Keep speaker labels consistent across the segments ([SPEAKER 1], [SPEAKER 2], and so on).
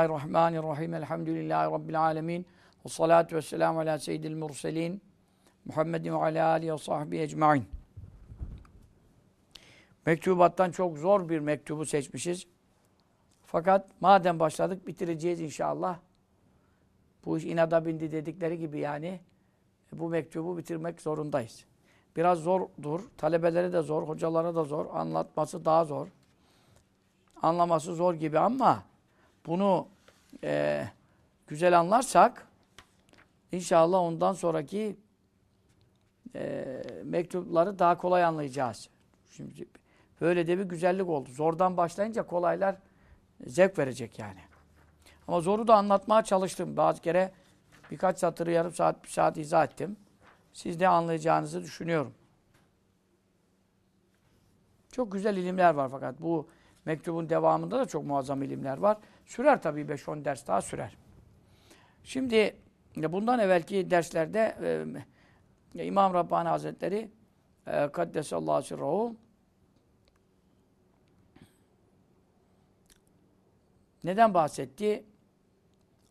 [SPEAKER 1] Bismillahirrahmanirrahim. Elhamdülillahi Rabbil alemin. Ve salatu ve selamu ala seyyidil murselin. Muhammedin ve ala alihi ve sahbihi ecmain. Mektubattan çok zor bir mektubu seçmişiz. Fakat madem başladık bitireceğiz inşallah. Bu iş inada bindi dedikleri gibi yani bu mektubu bitirmek zorundayız. Biraz zordur. Talebelere de zor, hocalara da zor. Anlatması daha zor. Anlaması zor gibi ama bunu e, güzel anlarsak inşallah ondan sonraki e, mektupları daha kolay anlayacağız. Şimdi böyle de bir güzellik oldu. Zordan başlayınca kolaylar zevk verecek yani. Ama zoru da anlatmaya çalıştım. Bazı kere birkaç satırı yarım saat, bir saat izah ettim. Siz de anlayacağınızı düşünüyorum. Çok güzel ilimler var fakat bu mektubun devamında da çok muazzam ilimler var. Sürer tabii 5-10 ders daha sürer. Şimdi bundan evvelki derslerde e, İmam Rabbani Hazretleri e, Kaddesallahu sirruhu neden bahsetti?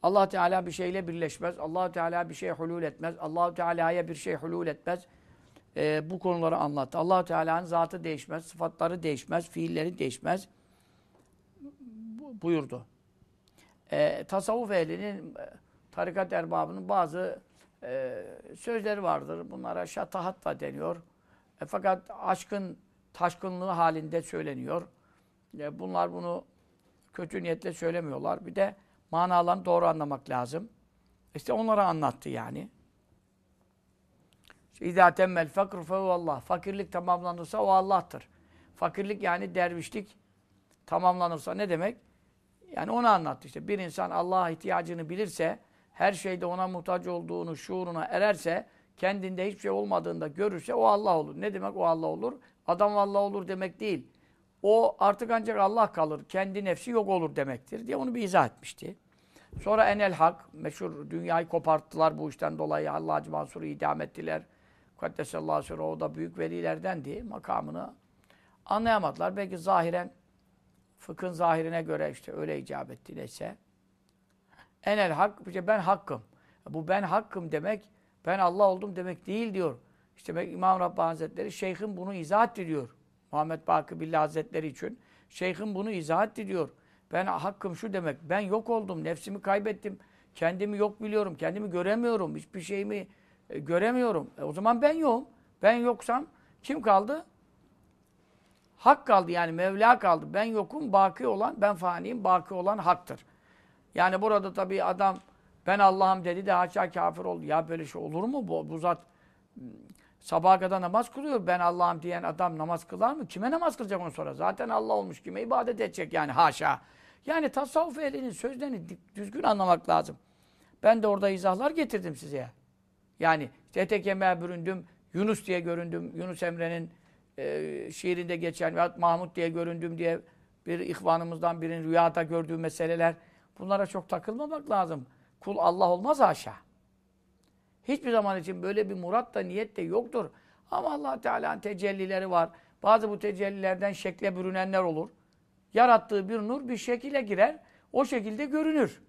[SPEAKER 1] Allah Teala bir şeyle birleşmez. Allah Teala bir şey hulul etmez. Allah Teala'ya bir şey hulul etmez. E, bu konuları anlattı. Allah Teala'nın zatı değişmez, sıfatları değişmez, fiilleri değişmez buyurdu. E, tasavvuf ehlinin, e, tarikat erbabının bazı e, sözleri vardır. Bunlara şatahat da deniyor. E, fakat aşkın taşkınlığı halinde söyleniyor. E, bunlar bunu kötü niyetle söylemiyorlar. Bir de manalarını doğru anlamak lazım. İşte onlara anlattı yani. İzâ temmel fakr fehuvallah. Fakirlik tamamlanırsa o Allah'tır. Fakirlik yani dervişlik tamamlanırsa ne demek? Yani onu anlattı işte. Bir insan Allah'a ihtiyacını bilirse, her şeyde ona muhtaç olduğunu, şuuruna ererse, kendinde hiçbir şey olmadığında görürse o Allah olur. Ne demek o Allah olur? Adam Allah olur demek değil. O artık ancak Allah kalır. Kendi nefsi yok olur demektir diye onu bir izah etmişti. Sonra enel hak, meşhur dünyayı koparttılar bu işten dolayı. Allah Hacı Mansur'u idam ettiler. Kaddesallahu sonra o da büyük velilerdendi. Makamını anlayamadılar. Belki zahiren fıkhın zahirine göre işte öyle icap etti neyse. Enel hak, işte ben hakkım. Bu ben hakkım demek, ben Allah oldum demek değil diyor. İşte İmam Rabbani Hazretleri, şeyhin bunu izah etti. Muhammed Bakı Billah Hazretleri için. Şeyhin bunu izah etti. Ben hakkım şu demek, ben yok oldum, nefsimi kaybettim, kendimi yok biliyorum, kendimi göremiyorum, hiçbir şeyimi e, göremiyorum. E, o zaman ben yokum. Ben yoksam kim kaldı? Hak kaldı yani Mevla kaldı. Ben yokum, baki olan, ben faniyim, baki olan haktır. Yani burada tabii adam ben Allah'ım dedi de haşa kafir oldu. Ya böyle şey olur mu? Bu, bu zat hmm, sabaha kadar namaz kılıyor. Ben Allah'ım diyen adam namaz kılar mı? Kime namaz kılacak onu sonra? Zaten Allah olmuş. Kime ibadet edecek yani haşa. Yani tasavvuf ehlinin sözlerini düzgün anlamak lazım. Ben de orada izahlar getirdim size. Yani işte ete kemiğe büründüm, Yunus diye göründüm. Yunus Emre'nin e, şiirinde geçen Mahmut diye göründüm diye bir ihvanımızdan birinin rüyada gördüğü meseleler. Bunlara çok takılmamak lazım. Kul Allah olmaz haşa. Hiçbir zaman için böyle bir murat da niyet de yoktur. Ama allah Teala'nın tecellileri var. Bazı bu tecellilerden şekle bürünenler olur. Yarattığı bir nur bir şekilde girer. O şekilde görünür.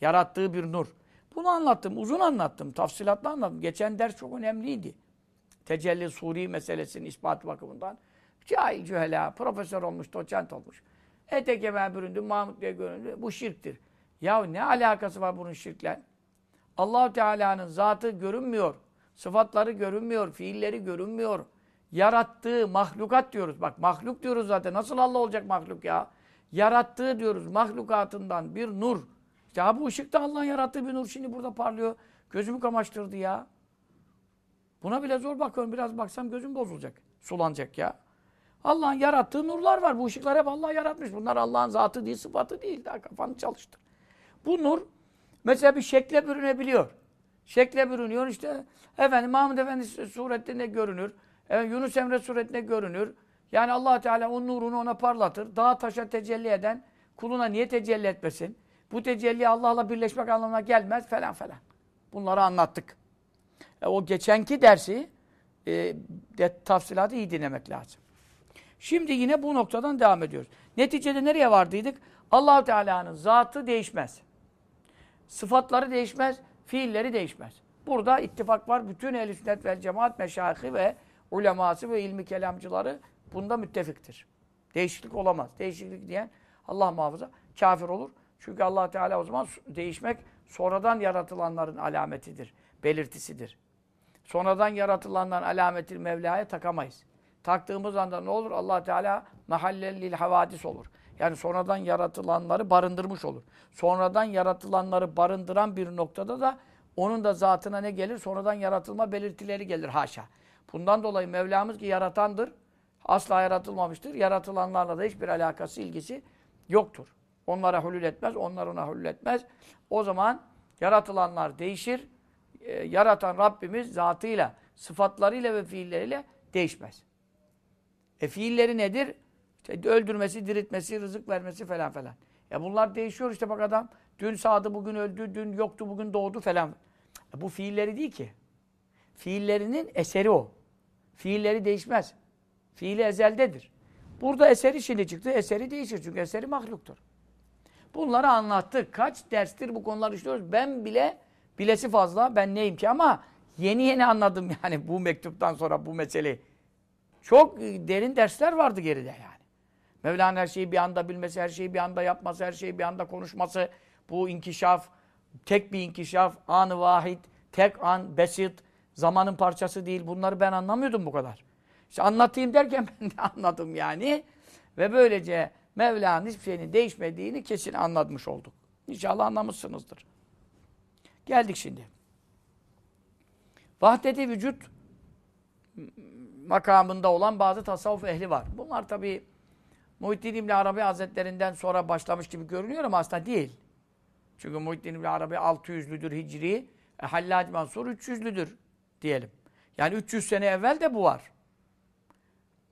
[SPEAKER 1] Yarattığı bir nur. Bunu anlattım. Uzun anlattım. Tafsilatla anlattım. Geçen ders çok önemliydi. Tecelli suri meselesinin ispat bakımından. Cahil cühela, profesör olmuş, doçent olmuş. Etekeme büründü, Mahmut diye göründü. Bu şirktir. Ya ne alakası var bunun şirkle? Allahu Teala'nın zatı görünmüyor. Sıfatları görünmüyor, fiilleri görünmüyor. Yarattığı mahlukat diyoruz. Bak mahluk diyoruz zaten. Nasıl Allah olacak mahluk ya? Yarattığı diyoruz mahlukatından bir nur. Ha bu ışık da Allah'ın yarattığı bir nur şimdi burada parlıyor. Gözümü kamaştırdı ya. Buna bile zor bakıyorum. Biraz baksam gözüm bozulacak. Sulanacak ya. Allah'ın yarattığı nurlar var. Bu ışıklar hep Allah yaratmış. Bunlar Allah'ın zatı değil, sıfatı değil. Daha kafanı çalıştır. Bu nur mesela bir şekle bürünebiliyor. Şekle bürünüyor işte. Efendim Mahmud Efendi suretinde görünür. Evet, Yunus Emre suretinde görünür. Yani allah Teala o nurunu ona parlatır. Dağa taşa tecelli eden kuluna niye tecelli etmesin? Bu tecelli Allah'la birleşmek anlamına gelmez falan falan. Bunları anlattık. O geçenki dersi e, de, tafsilatı iyi dinlemek lazım. Şimdi yine bu noktadan devam ediyoruz. Neticede nereye vardıydık? Allahu Teala'nın zatı değişmez. Sıfatları değişmez, fiilleri değişmez. Burada ittifak var. Bütün ehl sünnet ve cemaat meşayihi ve uleması ve ilmi kelamcıları bunda müttefiktir. Değişiklik olamaz. Değişiklik diyen Allah muhafaza kafir olur. Çünkü Allah Teala o zaman değişmek sonradan yaratılanların alametidir, belirtisidir. Sonradan yaratılanların alameti Mevla'ya takamayız. Taktığımız anda ne olur? Allah Teala mahallelil havadis olur. Yani sonradan yaratılanları barındırmış olur. Sonradan yaratılanları barındıran bir noktada da onun da zatına ne gelir? Sonradan yaratılma belirtileri gelir haşa. Bundan dolayı Mevlamız ki yaratandır. Asla yaratılmamıştır. Yaratılanlarla da hiçbir alakası, ilgisi yoktur. Onlara hulül etmez, onlar ona hulül etmez. O zaman yaratılanlar değişir. E, yaratan Rabbimiz zatıyla, sıfatlarıyla ve fiilleriyle değişmez. E fiilleri nedir? İşte öldürmesi, diriltmesi, rızık vermesi falan falan. Ya bunlar değişiyor işte bak adam. Dün sağdı, bugün öldü, dün yoktu, bugün doğdu falan. E bu fiilleri değil ki. Fiillerinin eseri o. Fiilleri değişmez. Fiili ezeldedir. Burada eseri şimdi çıktı. Eseri değişir çünkü eseri mahluktur. Bunları anlattık. Kaç derstir bu konuları işliyoruz. Ben bile bilesi fazla. Ben neyim ki ama yeni yeni anladım yani bu mektuptan sonra bu meseleyi. Çok derin dersler vardı geride yani. Mevlana her şeyi bir anda bilmesi, her şeyi bir anda yapması, her şeyi bir anda konuşması. Bu inkişaf, tek bir inkişaf, anı vahid, tek an, besit, zamanın parçası değil. Bunları ben anlamıyordum bu kadar. İşte anlatayım derken ben de anladım yani. Ve böylece Mevla'nın hiçbir şeyinin değişmediğini kesin anlatmış olduk. İnşallah anlamışsınızdır. Geldik şimdi. Vahdeti vücut makamında olan bazı tasavvuf ehli var. Bunlar tabi Muhittin İbni Arabi Hazretlerinden sonra başlamış gibi görünüyor ama aslında değil. Çünkü Muhittin İbni Arabi 600'lüdür Hicri, e, Hallac Mansur 300'lüdür diyelim. Yani 300 sene evvel de bu var.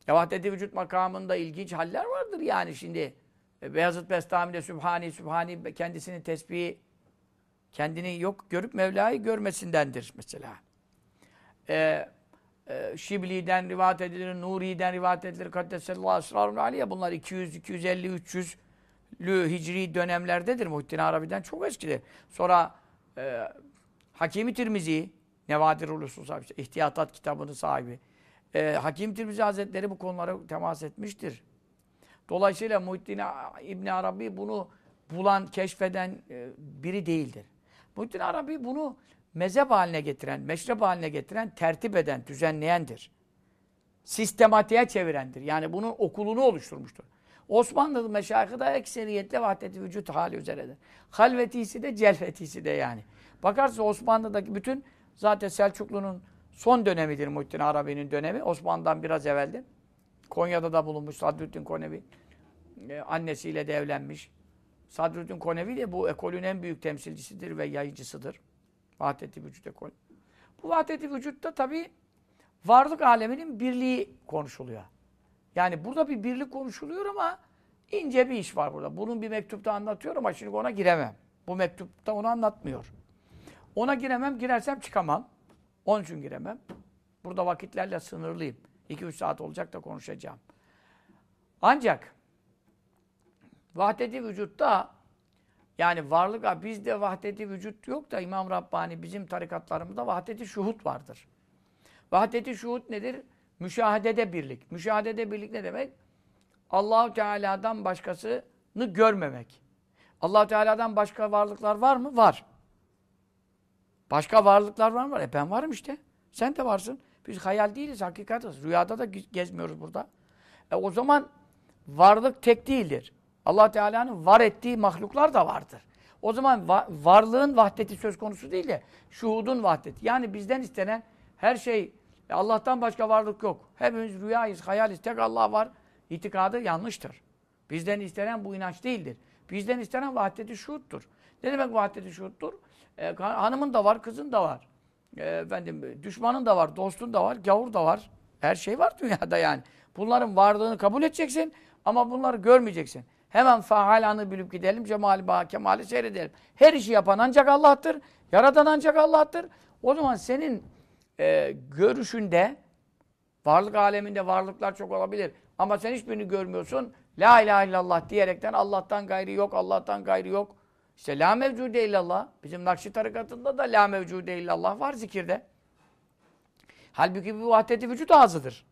[SPEAKER 1] Ya vahdeti vücut makamında ilginç haller vardır yani şimdi. E, Beyazıt Bestami'de Sübhani, Sübhani kendisinin tesbihi kendini yok görüp Mevla'yı görmesindendir mesela. Ee, e, Şibli'den rivayet edilir, Nuri'den rivayet edilir. Kaddesallahu esrarun aleyhe. Bunlar 200, 250, 300 lü hicri dönemlerdedir. Muhittin Arabi'den çok eskidir. Sonra e, Hakimi Tirmizi, Nevadirul Usul sahibi, İhtiyatat kitabının sahibi. E, Hakim Tirmizi Hazretleri bu konulara temas etmiştir. Dolayısıyla Muhittin İbni Arabi bunu bulan, keşfeden e, biri değildir. Muhittin Arabi bunu mezhep haline getiren, meşrep haline getiren, tertip eden, düzenleyendir. Sistematiğe çevirendir. Yani bunun okulunu oluşturmuştur. Osmanlı meşayihı da ekseriyetle vahdeti vücut hali üzeredir. Halvetisi de celvetisi de yani. Bakarsınız Osmanlı'daki bütün zaten Selçuklu'nun son dönemidir Muhittin Arabi'nin dönemi. Osmanlı'dan biraz evveldi. Konya'da da bulunmuş Sadrüddin Konevi. Ee, annesiyle de evlenmiş. Sadrüddin Konevi de bu ekolün en büyük temsilcisidir ve yayıcısıdır. Vahdeti vücut ekolü. Bu vahdeti vücutta tabi varlık aleminin birliği konuşuluyor. Yani burada bir birlik konuşuluyor ama ince bir iş var burada. Bunun bir mektupta anlatıyor ama şimdi ona giremem. Bu mektupta onu anlatmıyor. Ona giremem, girersem çıkamam. Onun için giremem. Burada vakitlerle sınırlıyım. 2-3 saat olacak da konuşacağım. Ancak vahdeti vücutta yani varlık, bizde vahdeti vücut yok da İmam Rabbani bizim tarikatlarımızda vahdeti şuhut vardır. Vahdeti şuhut nedir? Müşahedede birlik. Müşahedede birlik ne demek? Allahu Teala'dan başkasını görmemek. Allahu Teala'dan başka varlıklar var mı? Var. Başka varlıklar var mı? E ben varım işte. Sen de varsın. Biz hayal değiliz, hakikatiz. Rüyada da gezmiyoruz burada. E o zaman varlık tek değildir. Allah Teala'nın var ettiği mahluklar da vardır. O zaman va varlığın vahdeti söz konusu değil de şuhudun vahdeti. Yani bizden istenen her şey e Allah'tan başka varlık yok. Hepimiz rüyayız, hayaliz. Tek Allah var. İtikadı yanlıştır. Bizden istenen bu inanç değildir. Bizden istenen vahdeti şuhuttur. Ne demek vahdeti şuhuttur? E, hanımın da var, kızın da var. E, efendim, düşmanın da var, dostun da var, gavur da var. Her şey var dünyada yani. Bunların varlığını kabul edeceksin ama bunları görmeyeceksin. Hemen faalanı bilip gidelim, cemali bağ, kemali seyredelim. Her işi yapan ancak Allah'tır, yaratan ancak Allah'tır. O zaman senin e, görüşünde, varlık aleminde varlıklar çok olabilir. Ama sen hiçbirini görmüyorsun, La ilahe illallah diyerekten Allah'tan gayri yok, Allah'tan gayri yok. İşte la mevcude illallah. Bizim Nakşi tarikatında da la mevcude illallah var zikirde. Halbuki bu vahdeti vücut ağzıdır.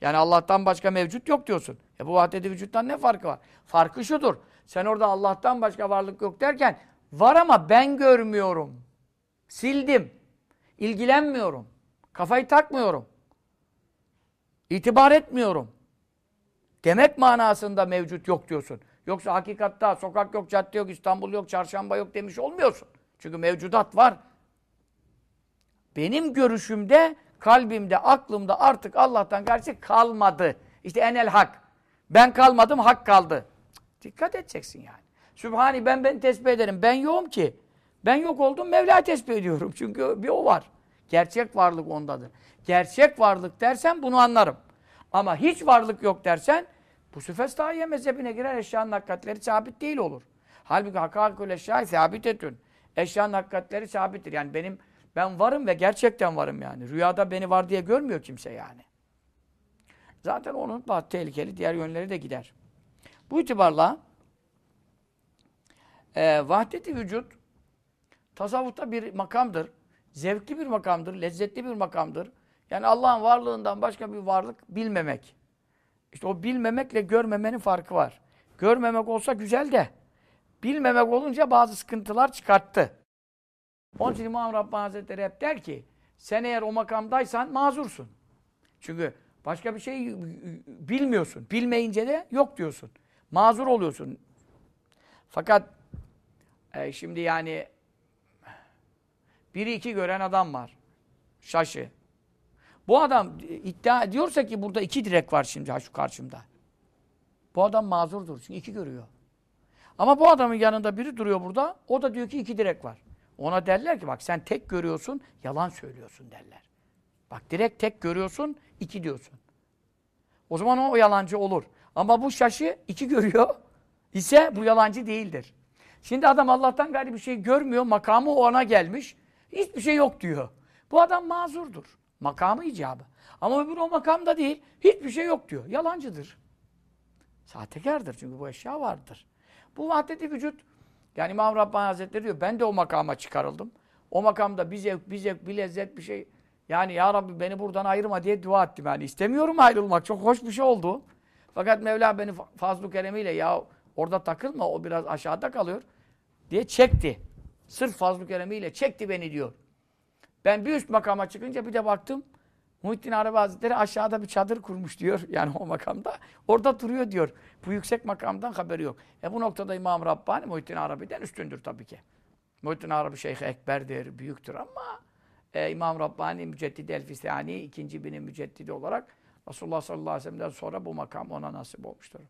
[SPEAKER 1] Yani Allah'tan başka mevcut yok diyorsun. E bu vahdeti vücuttan ne farkı var? Farkı şudur. Sen orada Allah'tan başka varlık yok derken var ama ben görmüyorum. Sildim. İlgilenmiyorum. Kafayı takmıyorum. İtibar etmiyorum. Demek manasında mevcut yok diyorsun. Yoksa hakikatta sokak yok, cadde yok, İstanbul yok, çarşamba yok demiş olmuyorsun. Çünkü mevcudat var. Benim görüşümde, kalbimde, aklımda artık Allah'tan karşı kalmadı. İşte enel hak. Ben kalmadım, hak kaldı. Dikkat edeceksin yani. Sübhani ben ben tesbih ederim. Ben yokum ki. Ben yok oldum Mevla tesbih ediyorum. Çünkü bir o var. Gerçek varlık ondadır. Gerçek varlık dersen bunu anlarım. Ama hiç varlık yok dersen bu süfestaiye mezhebine girer eşyanın hakikatleri sabit değil olur. Halbuki hakikul eşya sabitetün. Eşyanın hakikatleri sabittir. Yani benim ben varım ve gerçekten varım yani. Rüyada beni var diye görmüyor kimse yani. Zaten onun bazı tehlikeli diğer yönleri de gider. Bu itibarla e, vahdeti vücut tasavvufta bir makamdır. Zevkli bir makamdır, lezzetli bir makamdır. Yani Allah'ın varlığından başka bir varlık bilmemek. İşte o bilmemekle görmemenin farkı var. Görmemek olsa güzel de bilmemek olunca bazı sıkıntılar çıkarttı. Onun için İmam Rabbani Hazretleri hep der ki sen eğer o makamdaysan mazursun. Çünkü başka bir şey bilmiyorsun. Bilmeyince de yok diyorsun. Mazur oluyorsun. Fakat e, şimdi yani biri iki gören adam var. Şaşı. Bu adam iddia ediyorsa ki burada iki direk var şimdi şu karşımda. Bu adam mazurdur çünkü iki görüyor. Ama bu adamın yanında biri duruyor burada. O da diyor ki iki direk var. Ona derler ki bak sen tek görüyorsun, yalan söylüyorsun derler. Bak direkt tek görüyorsun, iki diyorsun. O zaman o, o yalancı olur. Ama bu şaşı iki görüyor ise bu yalancı değildir. Şimdi adam Allah'tan gayri bir şey görmüyor, makamı ona gelmiş. Hiçbir şey yok diyor. Bu adam mazurdur. Makamı icabı. Ama öbür o makamda değil. Hiçbir şey yok diyor. Yalancıdır. Sahtekardır çünkü bu eşya vardır. Bu vahdeti vücut yani İmam Rabbani Hazretleri diyor ben de o makama çıkarıldım. O makamda bir zevk, bir zevk, bir lezzet bir şey. Yani ya Rabbi beni buradan ayırma diye dua ettim. Yani istemiyorum ayrılmak. Çok hoş bir şey oldu. Fakat Mevla beni fazl-ı keremiyle ya orada takılma o biraz aşağıda kalıyor diye çekti. Sırf fazl-ı keremiyle çekti beni diyor. Ben bir üst makama çıkınca bir de baktım. Muhittin Arabi Hazretleri aşağıda bir çadır kurmuş diyor. Yani o makamda. Orada duruyor diyor. Bu yüksek makamdan haberi yok. E bu noktada İmam Rabbani Muhittin Arabi'den üstündür tabii ki. Muhittin Arabi Şeyh Ekber'dir, büyüktür ama e, İmam Rabbani Müceddidi El-Fisani ikinci binin müceddidi olarak Resulullah sallallahu aleyhi ve sellem'den sonra bu makam ona nasip olmuştur.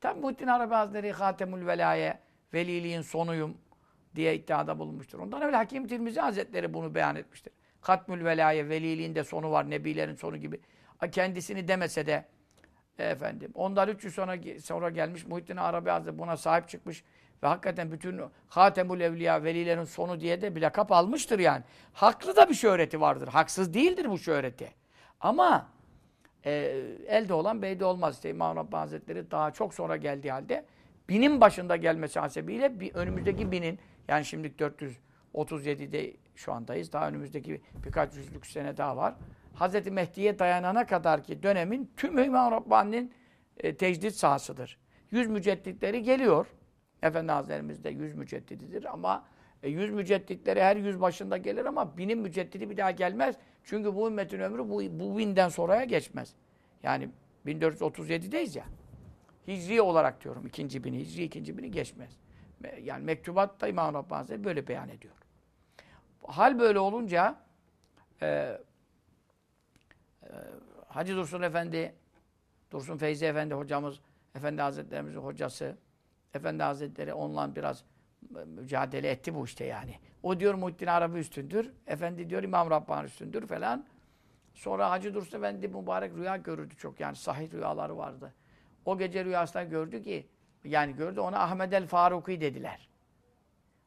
[SPEAKER 1] Tabi Muhittin Arabi Hazretleri Hatemül Velaye, veliliğin sonuyum diye iddiada bulunmuştur. Ondan evvel Hakim Tirmizi Hazretleri bunu beyan etmiştir. Katmül velaye, veliliğin de sonu var, nebilerin sonu gibi. Kendisini demese de efendim. Ondan 300 sonra, sonra gelmiş Muhittin Arabi Hazretleri buna sahip çıkmış. Ve hakikaten bütün Hatemül Evliya, velilerin sonu diye de bir lakap almıştır yani. Haklı da bir şöhreti vardır. Haksız değildir bu şöhreti. Ama e, elde olan beyde olmaz. İşte İmam Rabbani Hazretleri daha çok sonra geldiği halde binin başında gelmesi hasebiyle bir, önümüzdeki binin yani şimdi 437'de şu andayız. Daha önümüzdeki birkaç yüzlük sene daha var. Hz. Mehdi'ye dayanana kadar ki dönemin tüm İmam Rabbani'nin e, tecdit sahasıdır. Yüz mücedditleri geliyor. Efendi Hazretlerimiz de yüz müceddididir ama e, yüz mücedditleri her yüz başında gelir ama binin müceddidi bir daha gelmez. Çünkü bu ümmetin ömrü bu, bu binden sonraya geçmez. Yani 1437'deyiz ya. Hicri olarak diyorum. ikinci bini, Hicri ikinci bini geçmez. Yani mektubatta İmam Rabbani böyle beyan ediyor. Hal böyle olunca e, e, Hacı Dursun Efendi, Dursun Feyzi Efendi hocamız, Efendi Hazretlerimizin hocası, Efendi Hazretleri onunla biraz mücadele etti bu işte yani. O diyor Muhittin Arabi üstündür, Efendi diyor İmam Rabbani üstündür falan. Sonra Hacı Dursun Efendi mübarek rüya görürdü çok yani sahih rüyaları vardı. O gece rüyasında gördü ki yani gördü ona Ahmed el Faruki dediler.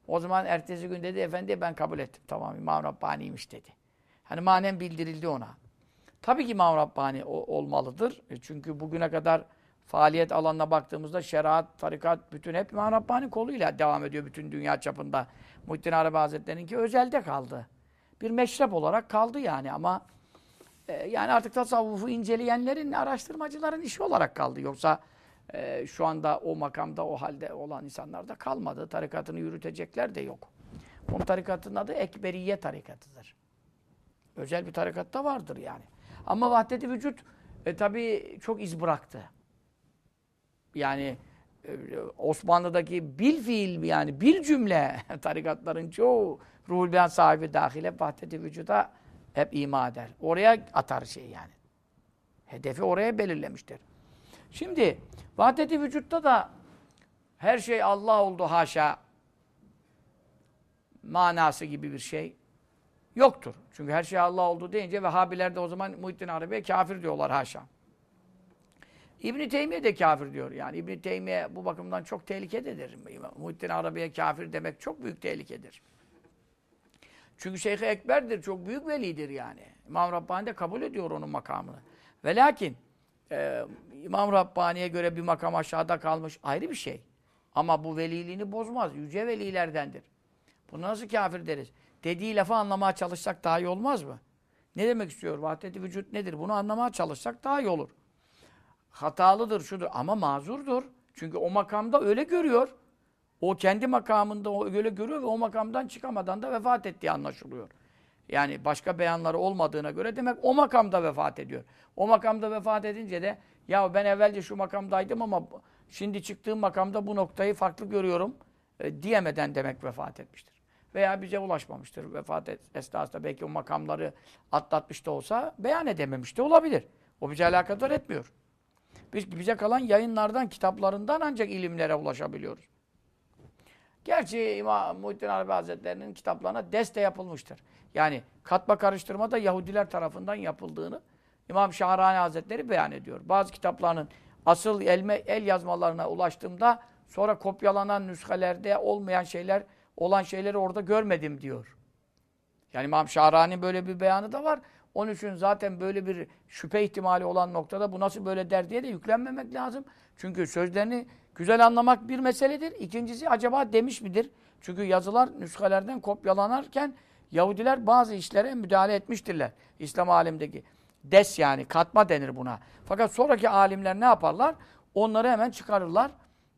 [SPEAKER 1] O zaman ertesi gün dedi efendi ben kabul ettim. Tamam İmam Rabbani'ymiş dedi. Hani manen bildirildi ona. Tabii ki İmam Rabbani olmalıdır. E çünkü bugüne kadar faaliyet alanına baktığımızda şeriat, tarikat, bütün hep İmam Rabbani koluyla devam ediyor bütün dünya çapında. Muhittin Arabi Hazretleri'ninki özelde kaldı. Bir meşrep olarak kaldı yani ama e, yani artık tasavvufu inceleyenlerin, araştırmacıların işi olarak kaldı. Yoksa e, şu anda o makamda, o halde olan insanlar da kalmadı. Tarikatını yürütecekler de yok. Onun tarikatının adı Ekberiye tarikatıdır. Özel bir tarikatta vardır yani. Ama vahdeti vücut e, tabii çok iz bıraktı. Yani e, Osmanlı'daki bil fiil yani bir cümle tarikatların çoğu ruhul beyan sahibi dahile vahdeti vücuda hep ima eder. Oraya atar şey yani. Hedefi oraya belirlemiştir. Şimdi vahdeti vücutta da her şey Allah oldu haşa manası gibi bir şey yoktur. Çünkü her şey Allah oldu deyince Vehhabiler de o zaman Muhittin Arabi'ye kafir diyorlar haşa. İbn Teymiye de kafir diyor. Yani İbn Teymiye bu bakımdan çok tehlikededir. Muhittin Arabi'ye kafir demek çok büyük tehlikedir. Çünkü Şeyh Ekber'dir, çok büyük velidir yani. İmam Rabbani de kabul ediyor onun makamını. Ve lakin e, İmam Rabbani'ye göre bir makam aşağıda kalmış ayrı bir şey. Ama bu veliliğini bozmaz. Yüce velilerdendir. Bunu nasıl kafir deriz? Dediği lafı anlamaya çalışsak daha iyi olmaz mı? Ne demek istiyor? Vahdeti vücut nedir? Bunu anlamaya çalışsak daha iyi olur. Hatalıdır, şudur ama mazurdur. Çünkü o makamda öyle görüyor. O kendi makamında öyle görüyor ve o makamdan çıkamadan da vefat ettiği anlaşılıyor. Yani başka beyanları olmadığına göre demek o makamda vefat ediyor. O makamda vefat edince de ya ben evvelce şu makamdaydım ama şimdi çıktığım makamda bu noktayı farklı görüyorum e, diyemeden demek vefat etmiştir. Veya bize ulaşmamıştır. Vefat et, esnasında belki o makamları atlatmış da olsa beyan edememiş de olabilir. O bize alakadar etmiyor. Biz, bize kalan yayınlardan, kitaplarından ancak ilimlere ulaşabiliyoruz. Gerçi İmam Muhittin Arabi Hazretleri'nin kitaplarına deste yapılmıştır. Yani katma karıştırma da Yahudiler tarafından yapıldığını İmam Şahrani Hazretleri beyan ediyor. Bazı kitaplarının asıl elme, el yazmalarına ulaştığımda sonra kopyalanan nüshelerde olmayan şeyler, olan şeyleri orada görmedim diyor. Yani İmam Şahrani böyle bir beyanı da var. Onun için zaten böyle bir şüphe ihtimali olan noktada bu nasıl böyle der diye de yüklenmemek lazım. Çünkü sözlerini güzel anlamak bir meseledir. İkincisi acaba demiş midir? Çünkü yazılar nüshalerden kopyalanarken Yahudiler bazı işlere müdahale etmiştirler. İslam alimdeki. Des yani katma denir buna. Fakat sonraki alimler ne yaparlar? Onları hemen çıkarırlar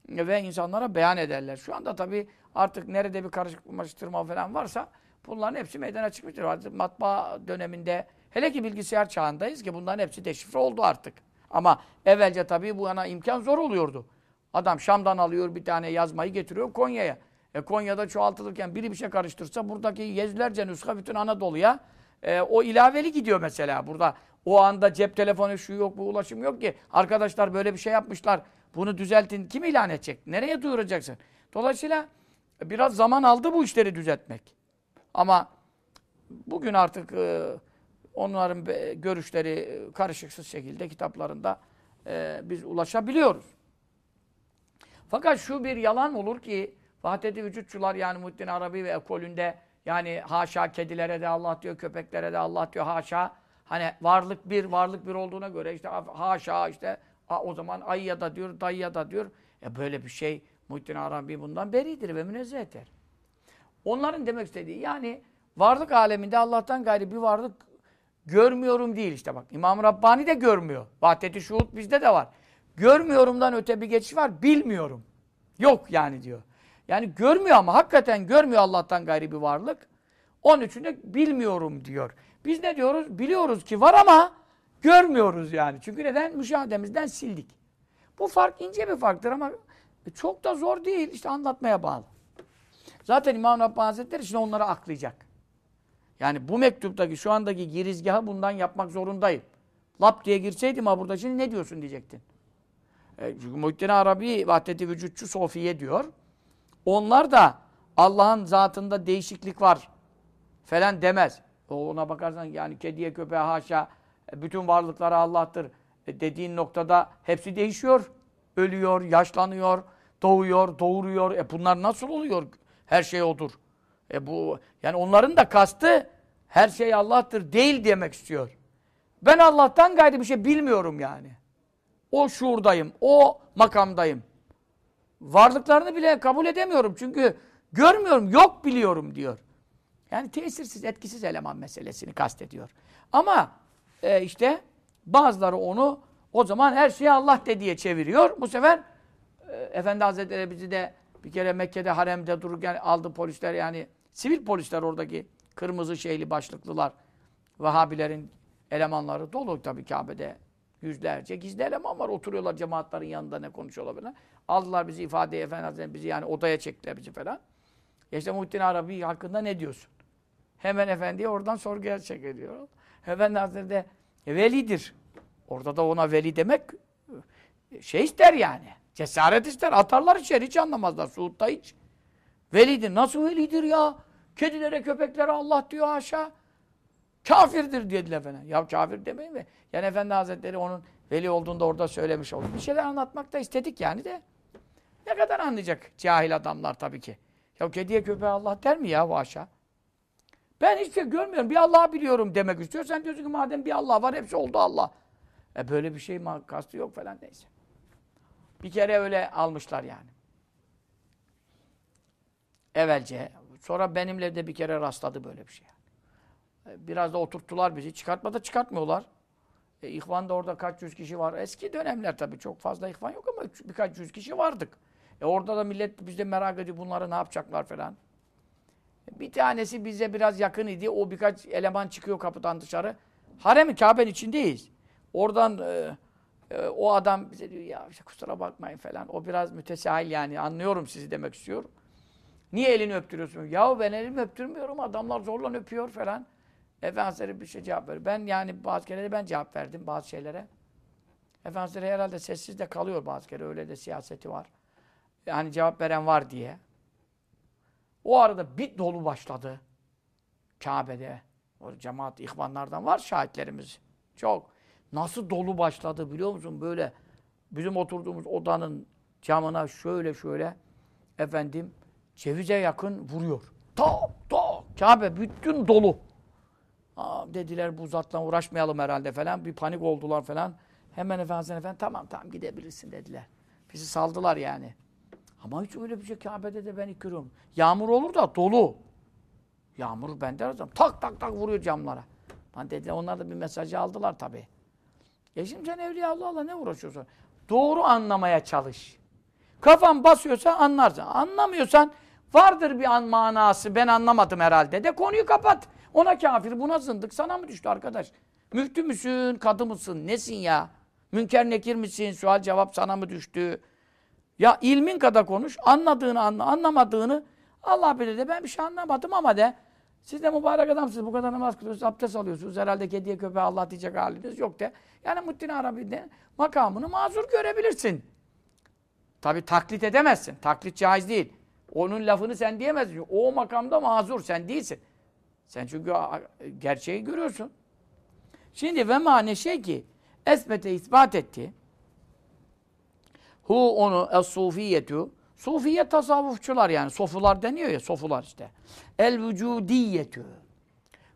[SPEAKER 1] ve insanlara beyan ederler. Şu anda tabii artık nerede bir karıştırma falan varsa bunların hepsi meydana çıkmıştır. Artık matbaa döneminde hele ki bilgisayar çağındayız ki bunların hepsi deşifre oldu artık. Ama evvelce tabii bu yana imkan zor oluyordu. Adam Şam'dan alıyor bir tane yazmayı getiriyor Konya'ya. E Konya'da çoğaltılırken biri bir şey karıştırsa buradaki yüzlerce nüsha bütün Anadolu'ya e, o ilaveli gidiyor mesela. Burada o anda cep telefonu şu yok bu ulaşım yok ki. Arkadaşlar böyle bir şey yapmışlar. Bunu düzeltin. Kim ilan edecek? Nereye duyuracaksın? Dolayısıyla biraz zaman aldı bu işleri düzeltmek. Ama bugün artık e, onların görüşleri karışıksız şekilde kitaplarında e, biz ulaşabiliyoruz. Fakat şu bir yalan olur ki vahdeti vücutçular yani Muhittin Arabi ve ekolünde yani haşa kedilere de Allah diyor, köpeklere de Allah diyor haşa. Hani varlık bir, varlık bir olduğuna göre işte haşa işte o zaman ayya da diyor, dayya da diyor. E böyle bir şey Muhittin Arabi bundan beridir ve münezzehtir. Onların demek istediği yani varlık aleminde Allah'tan gayri bir varlık görmüyorum değil işte bak. İmam Rabbani de görmüyor. Vahdeti şuhut bizde de var. Görmüyorumdan öte bir geçiş var, bilmiyorum. Yok yani diyor. Yani görmüyor ama hakikaten görmüyor Allah'tan gayri bir varlık. Onun için de bilmiyorum diyor. Biz ne diyoruz? Biliyoruz ki var ama görmüyoruz yani. Çünkü neden? Müşahedemizden sildik. Bu fark ince bir farktır ama çok da zor değil. İşte anlatmaya bağlı. Zaten İmam Rabbani Hazretleri şimdi onları aklayacak. Yani bu mektuptaki şu andaki girizgahı bundan yapmak zorundayım. Lap diye girseydim ha burada şimdi ne diyorsun diyecektin. E, çünkü Muhittin Arabi vahdeti vücutçu Sofiye diyor. Onlar da Allah'ın zatında değişiklik var falan demez. Ona bakarsan yani kediye köpeğe haşa e, bütün varlıkları Allah'tır e, dediğin noktada hepsi değişiyor. Ölüyor, yaşlanıyor, doğuyor, doğuruyor. E bunlar nasıl oluyor? Her şey odur. E bu yani onların da kastı her şey Allah'tır değil demek istiyor. Ben Allah'tan gayrı bir şey bilmiyorum yani. O şuurdayım, o makamdayım. Varlıklarını bile kabul edemiyorum çünkü görmüyorum, yok biliyorum diyor. Yani tesirsiz, etkisiz eleman meselesini kastediyor. Ama e, işte bazıları onu o zaman her şeyi Allah de diye çeviriyor. Bu sefer e, Efendi Hazretleri bizi de bir kere Mekke'de haremde dururken aldı polisler yani sivil polisler oradaki kırmızı şeyli başlıklılar Vahabilerin elemanları dolu tabii Kabe'de yüzlerce gizli eleman var. Oturuyorlar cemaatlerin yanında ne konuşuyorlar falan. Aldılar bizi ifadeye Efendi Hazretleri bizi yani odaya çektiler bizi falan. Ya işte Muhittin Arabi hakkında ne diyorsun? Hemen efendiye oradan sorguya çek ediyor. Efendi Hazretleri de e, velidir. Orada da ona veli demek şey ister yani. Cesaret ister. Atarlar içeri hiç anlamazlar. Suud'da hiç. Velidir. Nasıl velidir ya? Kedilere, köpeklere Allah diyor haşa. Kafirdir dediler efendim. Ya kafir demeyin mi? Yani Efendi Hazretleri onun veli olduğunda orada söylemiş oldu. Bir şeyler anlatmak da istedik yani de. Ne kadar anlayacak cahil adamlar tabii ki. Ya kediye köpeğe Allah der mi ya bu haşa? Ben hiçbir şey görmüyorum. Bir Allah'ı biliyorum demek istiyor. Sen diyorsun ki madem bir Allah var hepsi oldu Allah. E böyle bir şey kastı yok falan neyse. Bir kere öyle almışlar yani. Evvelce. Sonra benimle de bir kere rastladı böyle bir şey. E, biraz da oturttular bizi. Çıkartmada çıkartmıyorlar. E, İhvan da orada kaç yüz kişi var. Eski dönemler tabii çok fazla ihvan yok ama birkaç yüz kişi vardık. E orada da millet bizde merak ediyor bunları ne yapacaklar falan. Bir tanesi bize biraz yakın idi. O birkaç eleman çıkıyor kapıdan dışarı. Harem-i Kabe'nin içindeyiz. Oradan e, e, o adam bize diyor ya işte kusura bakmayın falan. O biraz mütesahil yani. Anlıyorum sizi demek istiyorum. Niye elini öptürüyorsun? Ya ben elimi öptürmüyorum. Adamlar zorla öpüyor falan. Efendimiz bir şey cevap veriyor. Ben yani bazı kere ben cevap verdim bazı şeylere. Efendimiz herhalde sessiz de kalıyor bazı kere. Öyle de siyaseti var. Yani cevap veren var diye. O arada bir dolu başladı. Kabe'de. O cemaat ihvanlardan var şahitlerimiz. Çok. Nasıl dolu başladı biliyor musun? Böyle bizim oturduğumuz odanın camına şöyle şöyle efendim cevize yakın vuruyor. Ta ta Kabe bütün dolu. Dediler bu zatla uğraşmayalım herhalde falan. Bir panik oldular falan. Hemen efendim efendim tamam tamam gidebilirsin dediler. Bizi saldılar yani. Ama hiç öyle bir şey Kabe'de de ben yıkıyorum. Yağmur olur da dolu. Yağmur bende arasam tak tak tak vuruyor camlara. Ben dedi onlar da bir mesajı aldılar tabii. E şimdi sen evliya Allah Allah ne uğraşıyorsun? Doğru anlamaya çalış. Kafan basıyorsa anlarsın. Anlamıyorsan vardır bir an manası ben anlamadım herhalde de konuyu kapat. Ona kafir buna zındık sana mı düştü arkadaş? Müftü müsün kadı mısın nesin ya? Münker nekir misin? Sual cevap sana mı düştü? Ya ilmin kadar konuş. Anladığını anla, anlamadığını Allah bilir de ben bir şey anlamadım ama de siz de mübarek adamsınız. Bu kadar namaz kılıyorsunuz, abdest alıyorsunuz. Herhalde kediye köpeğe Allah diyecek haliniz yok de. Yani Muhittin Arabi'de makamını mazur görebilirsin. Tabi taklit edemezsin. Taklit caiz değil. Onun lafını sen diyemezsin. O makamda mazur sen değilsin. Sen çünkü gerçeği görüyorsun. Şimdi ve mane şey ki esmete ispat etti. Hu onu es-sufiyetu Sufiye tasavvufçular yani. Sofular deniyor ya. Sofular işte. El vücudiyetü.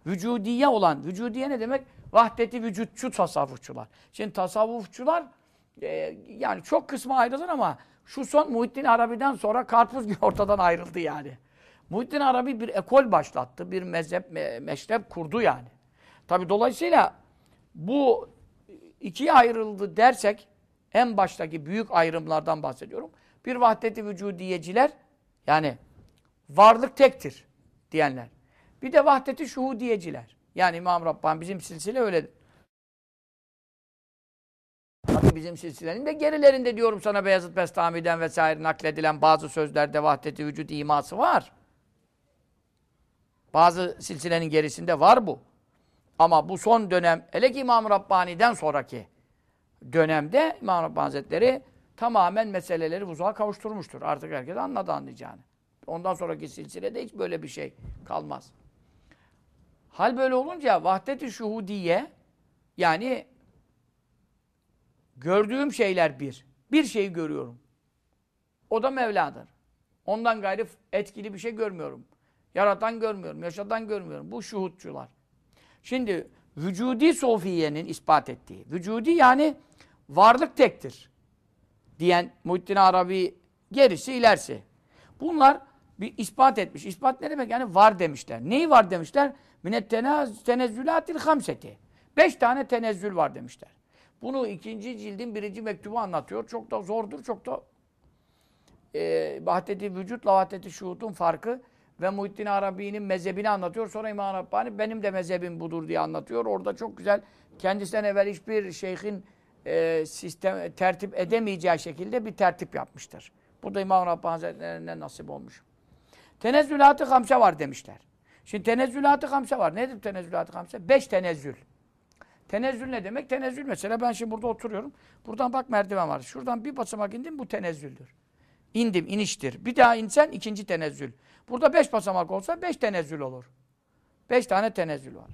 [SPEAKER 1] Vücudiye olan. Vücudiye ne demek? Vahdeti vücutçu tasavvufçular. Şimdi tasavvufçular e, yani çok kısmı ayrılır ama şu son Muhittin Arabi'den sonra karpuz ortadan ayrıldı yani. Muhittin Arabi bir ekol başlattı. Bir mezhep, me meşrep kurdu yani. Tabi dolayısıyla bu ikiye ayrıldı dersek en baştaki büyük ayrımlardan bahsediyorum. Bir vahdeti vücudiyeciler yani varlık tektir diyenler. Bir de vahdeti şuhudiyeciler. Yani İmam Rabbani bizim silsile öyledir. Tabii bizim silsilenin de gerilerinde diyorum sana Beyazıt Bestami'den vesaire nakledilen bazı sözlerde vahdeti vücut iması var. Bazı silsilenin gerisinde var bu. Ama bu son dönem, hele ki İmam Rabbani'den sonraki dönemde İmam Rabbani Hazretleri tamamen meseleleri vuzuğa kavuşturmuştur. Artık herkes anladı anlayacağını. Ondan sonraki silsilede hiç böyle bir şey kalmaz. Hal böyle olunca vahdet-i şuhudiye yani gördüğüm şeyler bir. Bir şeyi görüyorum. O da Mevla'dır. Ondan gayrı etkili bir şey görmüyorum. Yaratan görmüyorum, yaşatan görmüyorum. Bu şuhutçular. Şimdi vücudi sofiyenin ispat ettiği. Vücudi yani varlık tektir. Diyen Muhittin Arabi gerisi ilerisi. Bunlar bir ispat etmiş. İspat ne demek? Yani var demişler. Neyi var demişler? Minet tenezzülatil hamseti. Beş tane tenezzül var demişler. Bunu ikinci cildin birinci mektubu anlatıyor. Çok da zordur, çok da e, vahdeti vücutla vahdeti şuhudun farkı ve Muhittin Arabi'nin mezhebini anlatıyor. Sonra İmam Rabbani benim de mezhebim budur diye anlatıyor. Orada çok güzel kendisinden evvel hiçbir şeyhin e, sistem tertip edemeyeceği şekilde bir tertip yapmıştır. Bu da İmam Rabbani Hazretleri'ne nasip olmuş. Tenezzülat-ı hamse var demişler. Şimdi tenezzülat-ı hamse var. Nedir tenezzülat-ı hamse? Beş tenezzül. Tenezzül ne demek? Tenezzül mesela ben şimdi burada oturuyorum. Buradan bak merdiven var. Şuradan bir basamak indim bu tenezzüldür. İndim, iniştir. Bir daha insen ikinci tenezzül. Burada beş basamak olsa beş tenezzül olur. Beş tane tenezzül var.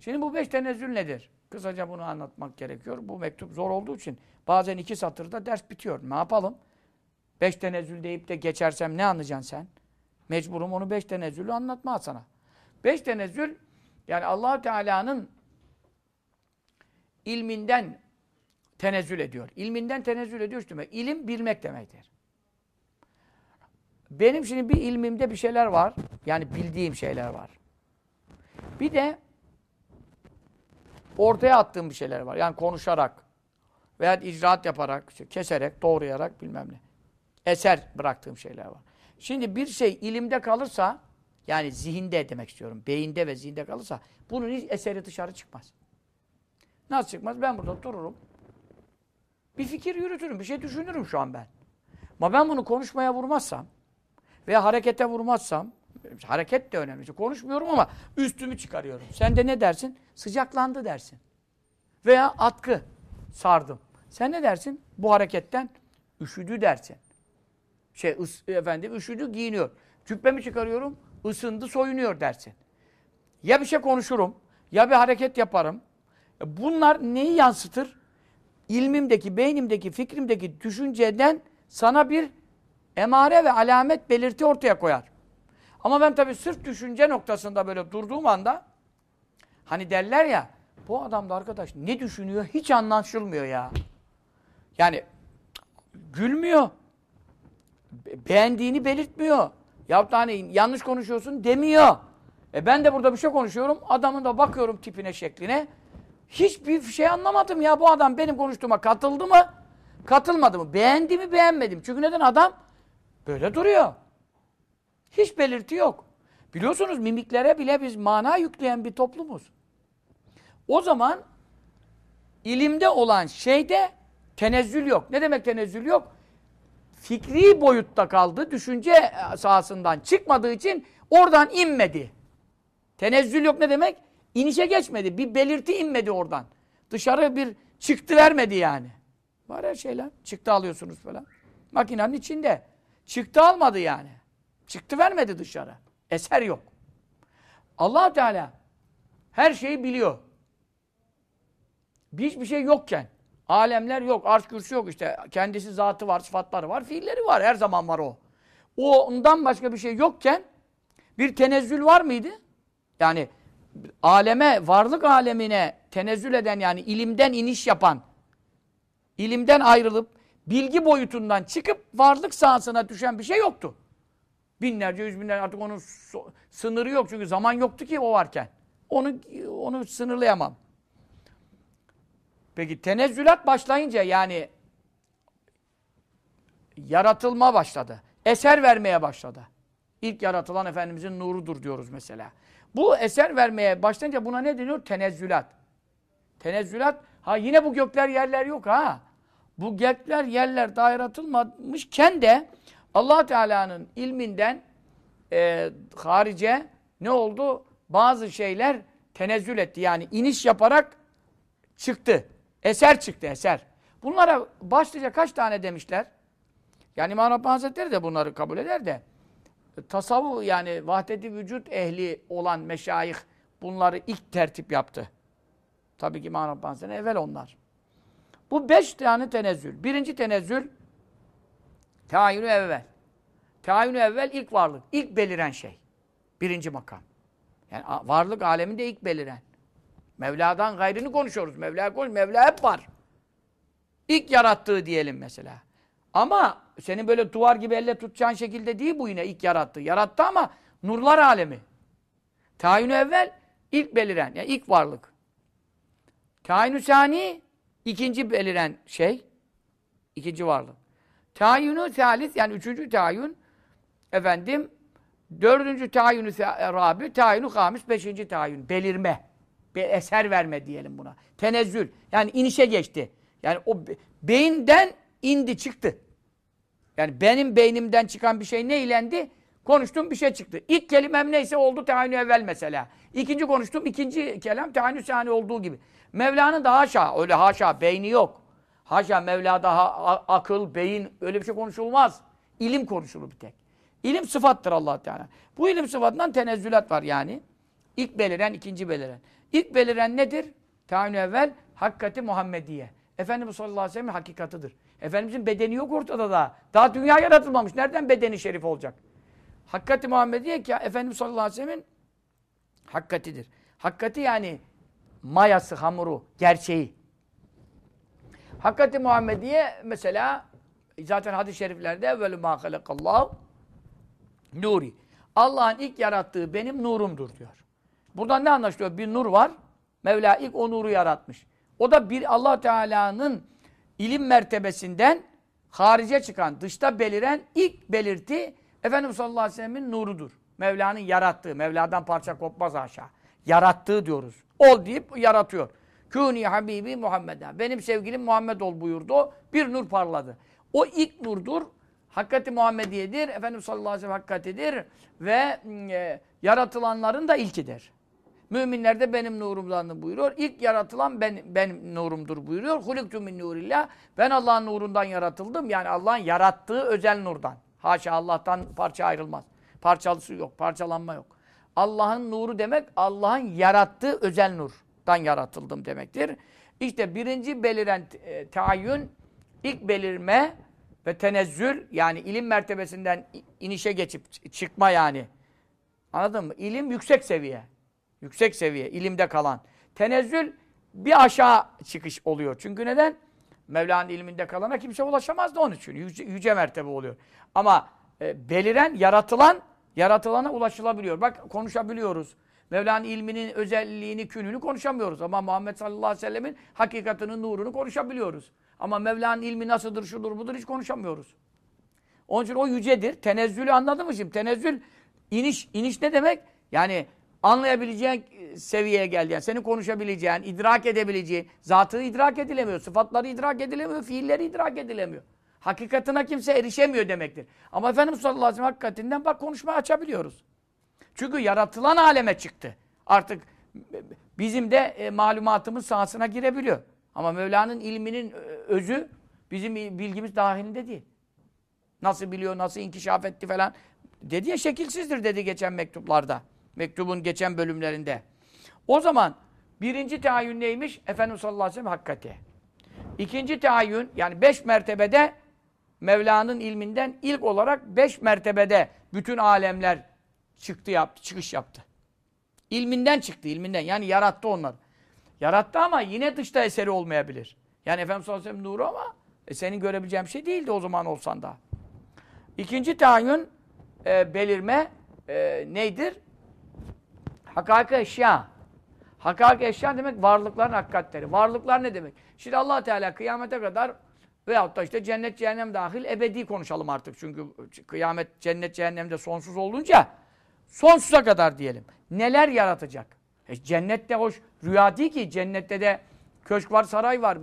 [SPEAKER 1] Şimdi bu beş tenezzül nedir? Kısaca bunu anlatmak gerekiyor. Bu mektup zor olduğu için bazen iki satırda ders bitiyor. Ne yapalım? Beş tenezzül deyip de geçersem ne anlayacaksın sen? Mecburum onu beş tenezzülü anlatma sana. Beş tenezzül yani allah Teala'nın ilminden tenezzül ediyor. İlminden tenezzül ediyor işte. İlim bilmek demektir. Benim şimdi bir ilmimde bir şeyler var. Yani bildiğim şeyler var. Bir de ortaya attığım bir şeyler var. Yani konuşarak veya icraat yaparak, keserek, doğrayarak bilmem ne. Eser bıraktığım şeyler var. Şimdi bir şey ilimde kalırsa, yani zihinde demek istiyorum, beyinde ve zihinde kalırsa bunun hiç eseri dışarı çıkmaz. Nasıl çıkmaz? Ben burada dururum. Bir fikir yürütürüm, bir şey düşünürüm şu an ben. Ama ben bunu konuşmaya vurmazsam veya harekete vurmazsam, hareket de önemli. Konuşmuyorum ama üstümü çıkarıyorum. Sen de ne dersin? Sıcaklandı dersin. Veya atkı sardım. Sen ne dersin? Bu hareketten üşüdü dersin. Şey, ıs, efendim üşüdü giyiniyor. Cübbemi çıkarıyorum, ısındı soyunuyor dersin. Ya bir şey konuşurum, ya bir hareket yaparım. E, bunlar neyi yansıtır? İlmimdeki, beynimdeki, fikrimdeki düşünceden sana bir emare ve alamet belirti ortaya koyar. Ama ben tabii sırf düşünce noktasında böyle durduğum anda hani derler ya bu adam da arkadaş ne düşünüyor hiç anlaşılmıyor ya. Yani gülmüyor. Beğendiğini belirtmiyor. Ya da hani yanlış konuşuyorsun demiyor. E ben de burada bir şey konuşuyorum. Adamın da bakıyorum tipine, şekline. Hiçbir şey anlamadım ya. Bu adam benim konuştuğuma katıldı mı? Katılmadı mı? Beğendi mi? Beğenmedim. Çünkü neden? Adam böyle duruyor. Hiç belirti yok. Biliyorsunuz mimiklere bile biz mana yükleyen bir toplumuz. O zaman ilimde olan şeyde tenezzül yok. Ne demek tenezzül yok? Fikri boyutta kaldı. Düşünce sahasından çıkmadığı için oradan inmedi. Tenezzül yok ne demek? İnişe geçmedi. Bir belirti inmedi oradan. Dışarı bir çıktı vermedi yani. Var her şeyler. Çıktı alıyorsunuz falan. Makinenin içinde. Çıktı almadı yani. Çıktı vermedi dışarı. Eser yok. allah Teala her şeyi biliyor. Hiçbir şey yokken. Alemler yok, arş kürsü yok işte. Kendisi zatı var, sıfatları var, fiilleri var. Her zaman var o. O ondan başka bir şey yokken bir tenezzül var mıydı? Yani aleme, varlık alemine tenezzül eden yani ilimden iniş yapan, ilimden ayrılıp bilgi boyutundan çıkıp varlık sahasına düşen bir şey yoktu. Binlerce, yüz binlerce artık onun sınırı yok çünkü zaman yoktu ki o varken. Onu onu sınırlayamam. Peki tenezzülat başlayınca yani yaratılma başladı. Eser vermeye başladı. İlk yaratılan Efendimizin nurudur diyoruz mesela. Bu eser vermeye başlayınca buna ne deniyor? Tenezzülat. Tenezzülat, ha yine bu gökler yerler yok ha. Bu gökler yerler daha yaratılmamışken de allah Teala'nın ilminden e, harice ne oldu? Bazı şeyler tenezzül etti. Yani iniş yaparak çıktı. Eser çıktı, eser. Bunlara başlıca kaç tane demişler? Yani İmam Rabbani Hazretleri de bunları kabul eder de tasavvuf yani vahdeti vücut ehli olan meşayih bunları ilk tertip yaptı. Tabii ki İmam Rabbani Hazretleri evvel onlar. Bu beş tane tenezzül. Birinci tenezzül tayin evvel. tayin evvel ilk varlık. ilk beliren şey. Birinci makam. Yani varlık aleminde ilk beliren. Mevla'dan gayrını konuşuyoruz. Mevla konuş, Mevla hep var. İlk yarattığı diyelim mesela. Ama senin böyle duvar gibi elle tutacağın şekilde değil bu yine ilk yarattığı. Yarattı ama nurlar alemi. Tayin evvel ilk beliren, yani ilk varlık. Tayin sani ikinci beliren şey. ikinci varlık. Tayinu salis yani üçüncü tayin efendim dördüncü tayinu rabi, tayinu hamis, beşinci tayin. Belirme. Bir eser verme diyelim buna. Tenezzül. Yani inişe geçti. Yani o beyinden indi çıktı. Yani benim beynimden çıkan bir şey neylendi? Konuştuğum bir şey çıktı. İlk kelimem neyse oldu tayinü evvel mesela. İkinci konuştum ikinci kelam tayinü sani olduğu gibi. Mevla'nın da haşa, öyle haşa, beyni yok. Haşa Mevla'da ha, akıl, beyin öyle bir şey konuşulmaz. İlim konuşulur bir tek. İlim sıfattır allah Teala. Bu ilim sıfatından tenezzülat var yani. İlk beliren, ikinci beliren. İlk beliren nedir? Tayinü evvel hakikati Muhammediye. Efendimiz sallallahu aleyhi ve sellem hakikatıdır. Efendimizin bedeni yok ortada da. Daha dünya yaratılmamış. Nereden bedeni şerif olacak? Hakikati Muhammediye ki Efendimiz sallallahu aleyhi ve sellemin hakkatidir. Hakkati yani mayası, hamuru, gerçeği. Hakikati Muhammediye mesela zaten hadis-i şeriflerde evvelü mâ halakallahu nuri. Allah'ın ilk yarattığı benim nurumdur diyor. Buradan ne anlaşılıyor? Bir nur var. Mevla ilk o nuru yaratmış. O da bir Allah Teala'nın ilim mertebesinden harice çıkan, dışta beliren ilk belirti Efendimiz sallallahu aleyhi ve sellem'in nurudur. Mevla'nın yarattığı, Mevla'dan parça kopmaz aşağı. Yarattığı diyoruz. Ol deyip yaratıyor. Kûni habibi Muhammed'e. Benim sevgilim Muhammed ol buyurdu. Bir nur parladı. O ilk nurdur. Hakikati Muhammediyedir. Efendimiz sallallahu aleyhi ve sellem hakikatidir. Ve e, yaratılanların da ilkidir. Müminler de benim nurumdan buyuruyor. İlk yaratılan ben, benim nurumdur buyuruyor. Huliktu min nurillah. Ben Allah'ın nurundan yaratıldım. Yani Allah'ın yarattığı özel nurdan. Haşa Allah'tan parça ayrılmaz. Parçalısı yok, parçalanma yok. Allah'ın nuru demek Allah'ın yarattığı özel nurdan yaratıldım demektir. İşte birinci beliren e, ilk belirme ve tenezzül yani ilim mertebesinden inişe geçip çıkma yani. Anladın mı? İlim yüksek seviye. Yüksek seviye, ilimde kalan. Tenezzül bir aşağı çıkış oluyor. Çünkü neden? Mevla'nın ilminde kalana kimse ulaşamaz da onun için. Yüce, yüce mertebe oluyor. Ama e, beliren, yaratılan, yaratılana ulaşılabiliyor. Bak konuşabiliyoruz. Mevla'nın ilminin özelliğini, kününü konuşamıyoruz. Ama Muhammed sallallahu aleyhi ve sellemin hakikatinin nurunu konuşabiliyoruz. Ama Mevla'nın ilmi nasıldır, şudur, budur hiç konuşamıyoruz. Onun için o yücedir. Tenezzülü anladın mı şimdi? Tenezzül, iniş, iniş ne demek? Yani anlayabileceğin e, seviyeye geldi. Yani senin konuşabileceğin, idrak edebileceğin, zatı idrak edilemiyor, sıfatları idrak edilemiyor, fiilleri idrak edilemiyor. Hakikatına kimse erişemiyor demektir. Ama Efendimiz sallallahu aleyhi ve sellem hakikatinden bak konuşma açabiliyoruz. Çünkü yaratılan aleme çıktı. Artık bizim de e, malumatımız sahasına girebiliyor. Ama Mevla'nın ilminin e, özü bizim bilgimiz dahilinde değil. Nasıl biliyor, nasıl inkişaf etti falan. Dedi ya şekilsizdir dedi geçen mektuplarda. Mektubun geçen bölümlerinde. O zaman birinci tayin neymiş? Efendimiz sallallahu aleyhi ve sellem hakikati. İkinci tayin yani beş mertebede Mevla'nın ilminden ilk olarak beş mertebede bütün alemler çıktı yaptı, çıkış yaptı. İlminden çıktı, ilminden. Yani yarattı onları. Yarattı ama yine dışta eseri olmayabilir. Yani Efendimiz sallallahu aleyhi ve sellem nuru ama e, senin görebileceğin bir şey değildi o zaman olsan da. İkinci tayin e, belirme e, neydir? Hakik eşya. Hakik eşya demek varlıkların hakikatleri. Varlıklar ne demek? Şimdi allah Teala kıyamete kadar veyahut da işte cennet cehennem dahil ebedi konuşalım artık. Çünkü kıyamet cennet cehennemde sonsuz olunca sonsuza kadar diyelim. Neler yaratacak? E, cennette hoş rüya değil ki. Cennette de köşk var, saray var.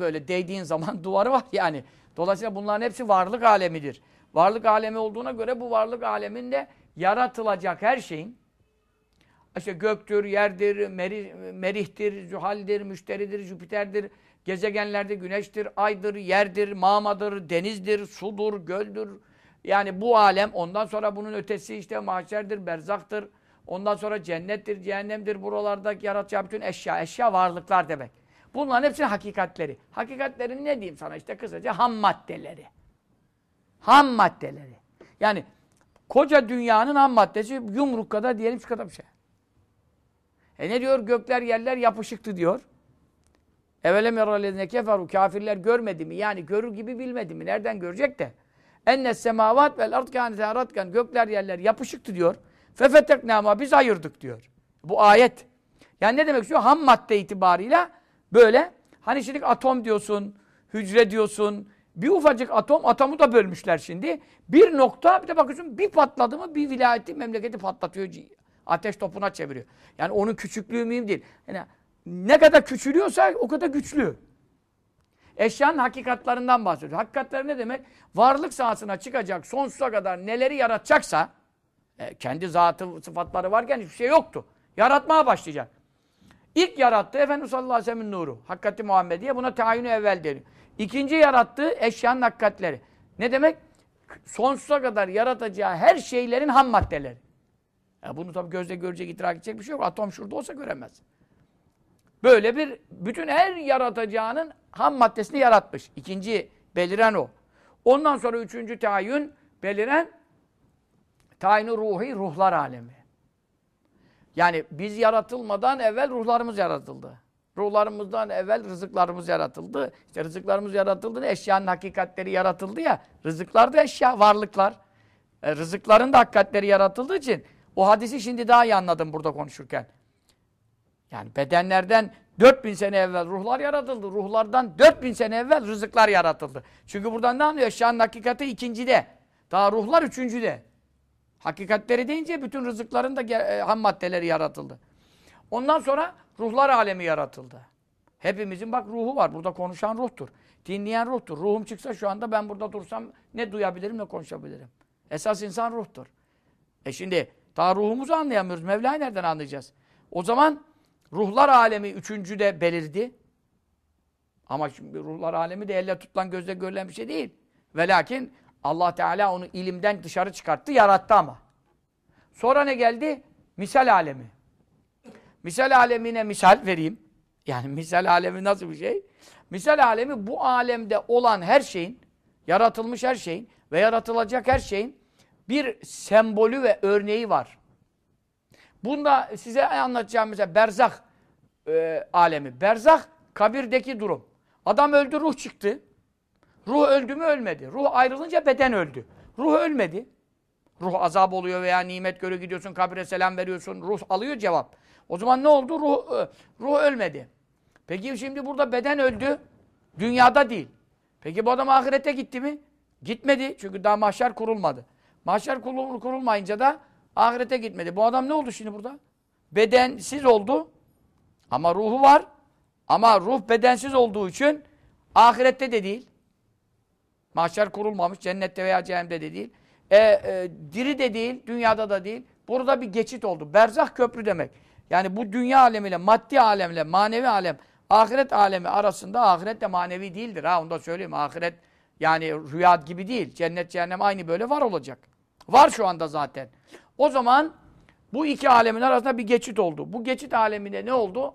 [SPEAKER 1] Böyle değdiğin zaman duvarı var yani. Dolayısıyla bunların hepsi varlık alemidir. Varlık alemi olduğuna göre bu varlık aleminde yaratılacak her şeyin işte göktür, yerdir, meri, merihtir, zühaldir, müşteridir, Jüpiter'dir, gezegenlerde güneştir, aydır, yerdir, mamadır, denizdir, sudur, göldür. Yani bu alem, ondan sonra bunun ötesi işte mahşerdir, berzaktır. Ondan sonra cennettir, cehennemdir. Buralarda yaratacağı bütün eşya, eşya varlıklar demek. Bunların hepsi hakikatleri. Hakikatlerin ne diyeyim sana işte kısaca ham maddeleri. Ham maddeleri. Yani koca dünyanın ham maddesi yumruk kadar diyelim şu kadar bir şey. E ne diyor? Gökler yerler yapışıktı diyor. Evelem yaralezine keferu kafirler görmedi mi? Yani görür gibi bilmedi mi? Nereden görecek de? Enne semavat vel ard kânete aratken gökler yerler yapışıktı diyor. Fefeteknâma biz ayırdık diyor. Bu ayet. Yani ne demek istiyor? Ham madde itibarıyla böyle hani şimdi atom diyorsun, hücre diyorsun. Bir ufacık atom, atomu da bölmüşler şimdi. Bir nokta bir de bakıyorsun bir patladı mı bir vilayeti memleketi patlatıyor. Ateş topuna çeviriyor. Yani onun küçüklüğü mühim değil. Yani ne kadar küçülüyorsa o kadar güçlü. Eşyanın hakikatlarından bahsediyor. Hakikatleri ne demek? Varlık sahasına çıkacak, sonsuza kadar neleri yaratacaksa, e, kendi zatı, sıfatları varken hiçbir şey yoktu. Yaratmaya başlayacak. İlk yarattığı Efendimiz sallallahu aleyhi ve sellem'in nuru. Hakikati Muhammediye buna tayin evvel deniyor. İkinci yarattığı eşyanın hakikatleri. Ne demek? Sonsuza kadar yaratacağı her şeylerin ham maddeleri. Ya bunu tabii gözle görecek, idrak edecek bir şey yok. Atom şurada olsa göremez. Böyle bir bütün her yaratacağının ham maddesini yaratmış. İkinci beliren o. Ondan sonra üçüncü tayin beliren tayini ruhi ruhlar alemi. Yani biz yaratılmadan evvel ruhlarımız yaratıldı. Ruhlarımızdan evvel rızıklarımız yaratıldı. İşte rızıklarımız yaratıldı. Eşyanın hakikatleri yaratıldı ya. Rızıklar da eşya, varlıklar. E, rızıkların da hakikatleri yaratıldığı için o hadisi şimdi daha iyi anladım burada konuşurken. Yani bedenlerden 4000 sene evvel ruhlar yaratıldı. Ruhlardan 4000 sene evvel rızıklar yaratıldı. Çünkü buradan ne anlıyor? Eşyanın hakikati ikincide. Daha ruhlar üçüncüde. Hakikatleri deyince bütün rızıkların da e, ham maddeleri yaratıldı. Ondan sonra ruhlar alemi yaratıldı. Hepimizin bak ruhu var. Burada konuşan ruhtur. Dinleyen ruhtur. Ruhum çıksa şu anda ben burada dursam ne duyabilirim ne konuşabilirim. Esas insan ruhtur. E şimdi daha ruhumuzu anlayamıyoruz. Mevla'yı nereden anlayacağız? O zaman ruhlar alemi üçüncü de belirdi. Ama şimdi ruhlar alemi de elle tutulan gözle görülen bir şey değil. Ve lakin Allah Teala onu ilimden dışarı çıkarttı, yarattı ama. Sonra ne geldi? Misal alemi. Misal alemine misal vereyim. Yani misal alemi nasıl bir şey? Misal alemi bu alemde olan her şeyin, yaratılmış her şeyin ve yaratılacak her şeyin bir sembolü ve örneği var. Bunda size anlatacağım mesela berzah e, alemi. Berzah kabirdeki durum. Adam öldü, ruh çıktı. Ruh öldü mü ölmedi. Ruh ayrılınca beden öldü. Ruh ölmedi. Ruh azap oluyor veya nimet görü gidiyorsun, kabire selam veriyorsun. Ruh alıyor cevap. O zaman ne oldu? Ruh, e, ruh ölmedi. Peki şimdi burada beden öldü. Dünyada değil. Peki bu adam ahirete gitti mi? Gitmedi. Çünkü daha mahşer kurulmadı. Mahşer kurul, kurulmayınca da ahirete gitmedi. Bu adam ne oldu şimdi burada? Bedensiz oldu. Ama ruhu var. Ama ruh bedensiz olduğu için ahirette de değil. Mahşer kurulmamış. Cennette veya cehennemde de değil. E, e, diri de değil. Dünyada da değil. Burada bir geçit oldu. Berzah köprü demek. Yani bu dünya alemiyle, maddi alemle, manevi alem, ahiret alemi arasında ahiret de manevi değildir. Ha onu da söyleyeyim. Ahiret yani rüya gibi değil. Cennet, cehennem aynı böyle var olacak. Var şu anda zaten. O zaman bu iki alemin arasında bir geçit oldu. Bu geçit aleminde ne oldu?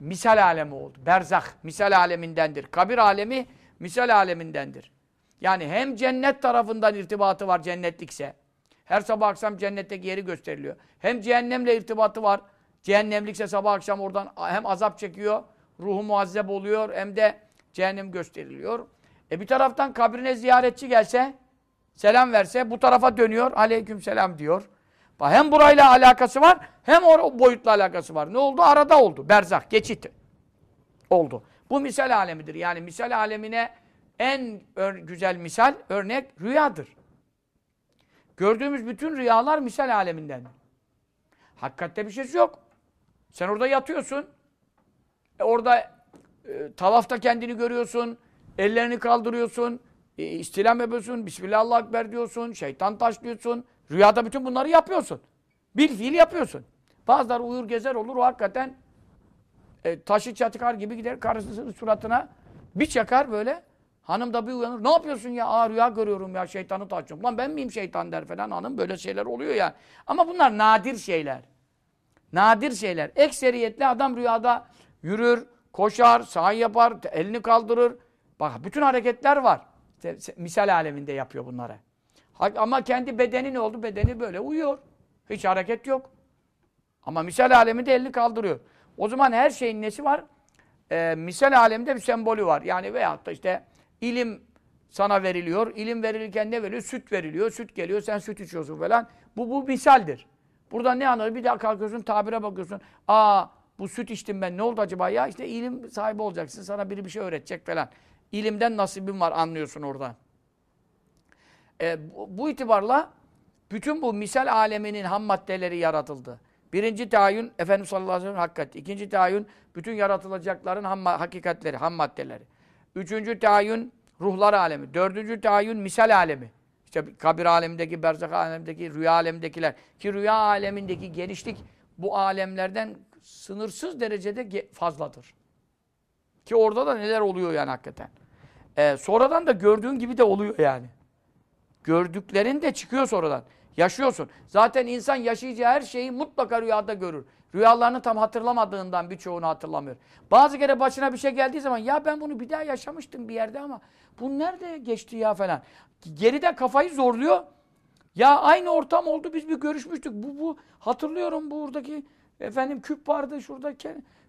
[SPEAKER 1] Misal alemi oldu. Berzah, misal alemindendir. Kabir alemi, misal alemindendir. Yani hem cennet tarafından irtibatı var cennetlikse. Her sabah akşam cennetteki yeri gösteriliyor. Hem cehennemle irtibatı var. Cehennemlikse sabah akşam oradan hem azap çekiyor, ruhu muazzeb oluyor hem de cehennem gösteriliyor. E bir taraftan kabrine ziyaretçi gelse, selam verse bu tarafa dönüyor, aleyküm selam diyor. Hem burayla alakası var, hem o boyutla alakası var. Ne oldu? Arada oldu. Berzak, geçit oldu. Bu misal alemidir. Yani misal alemine en güzel misal, örnek rüyadır. Gördüğümüz bütün rüyalar misal aleminden. Hakikatte bir şey yok. Sen orada yatıyorsun. E orada e, tavafta kendini görüyorsun. Ellerini kaldırıyorsun. E, istilam yapıyorsun. Bismillah Ekber diyorsun. Şeytan taşlıyorsun. Rüyada bütün bunları yapıyorsun. Bil fiil yapıyorsun. Bazıları uyur gezer olur. O hakikaten e, taşı çatıkar gibi gider karısının suratına bir çakar böyle. Hanım da bir uyanır. Ne yapıyorsun ya? Aa rüya görüyorum ya şeytanı taşıyorum. Lan ben miyim şeytan der falan hanım. Böyle şeyler oluyor ya. Ama bunlar nadir şeyler. Nadir şeyler. Ekseriyetle adam rüyada yürür, koşar, sahi yapar, elini kaldırır. Bak bütün hareketler var. Misal aleminde yapıyor bunları. Ama kendi bedeni ne oldu? Bedeni böyle uyuyor. Hiç hareket yok. Ama misal aleminde elini kaldırıyor. O zaman her şeyin nesi var? e, misal aleminde bir sembolü var. Yani veyahut da işte ilim sana veriliyor. İlim verilirken ne veriliyor? Süt veriliyor. Süt geliyor. Sen süt içiyorsun falan. Bu, bu misaldir. Buradan ne anladın? Bir daha kalkıyorsun, tabire bakıyorsun. Aa bu süt içtim ben. Ne oldu acaba ya? İşte ilim sahibi olacaksın. Sana biri bir şey öğretecek falan. İlimden nasibin var anlıyorsun oradan. E, bu itibarla bütün bu misal aleminin ham maddeleri yaratıldı. Birinci tayin Efendimiz sallallahu aleyhi ve sellem hakikat. İkinci tayin bütün yaratılacakların ham, hakikatleri, ham maddeleri. Üçüncü tayin ruhlar alemi. Dördüncü tayin misal alemi. İşte kabir alemindeki, berzak alemindeki, rüya alemindekiler. Ki rüya alemindeki genişlik bu alemlerden sınırsız derecede fazladır. Ki orada da neler oluyor yani hakikaten. Ee, sonradan da gördüğün gibi de oluyor yani. Gördüklerin de çıkıyor sonradan. Yaşıyorsun. Zaten insan yaşayacağı her şeyi mutlaka rüyada görür. Rüyalarını tam hatırlamadığından birçoğunu hatırlamıyor. Bazı kere başına bir şey geldiği zaman ya ben bunu bir daha yaşamıştım bir yerde ama bu nerede geçti ya falan. Geride kafayı zorluyor. Ya aynı ortam oldu biz bir görüşmüştük. Bu bu hatırlıyorum buradaki efendim küp vardı şurada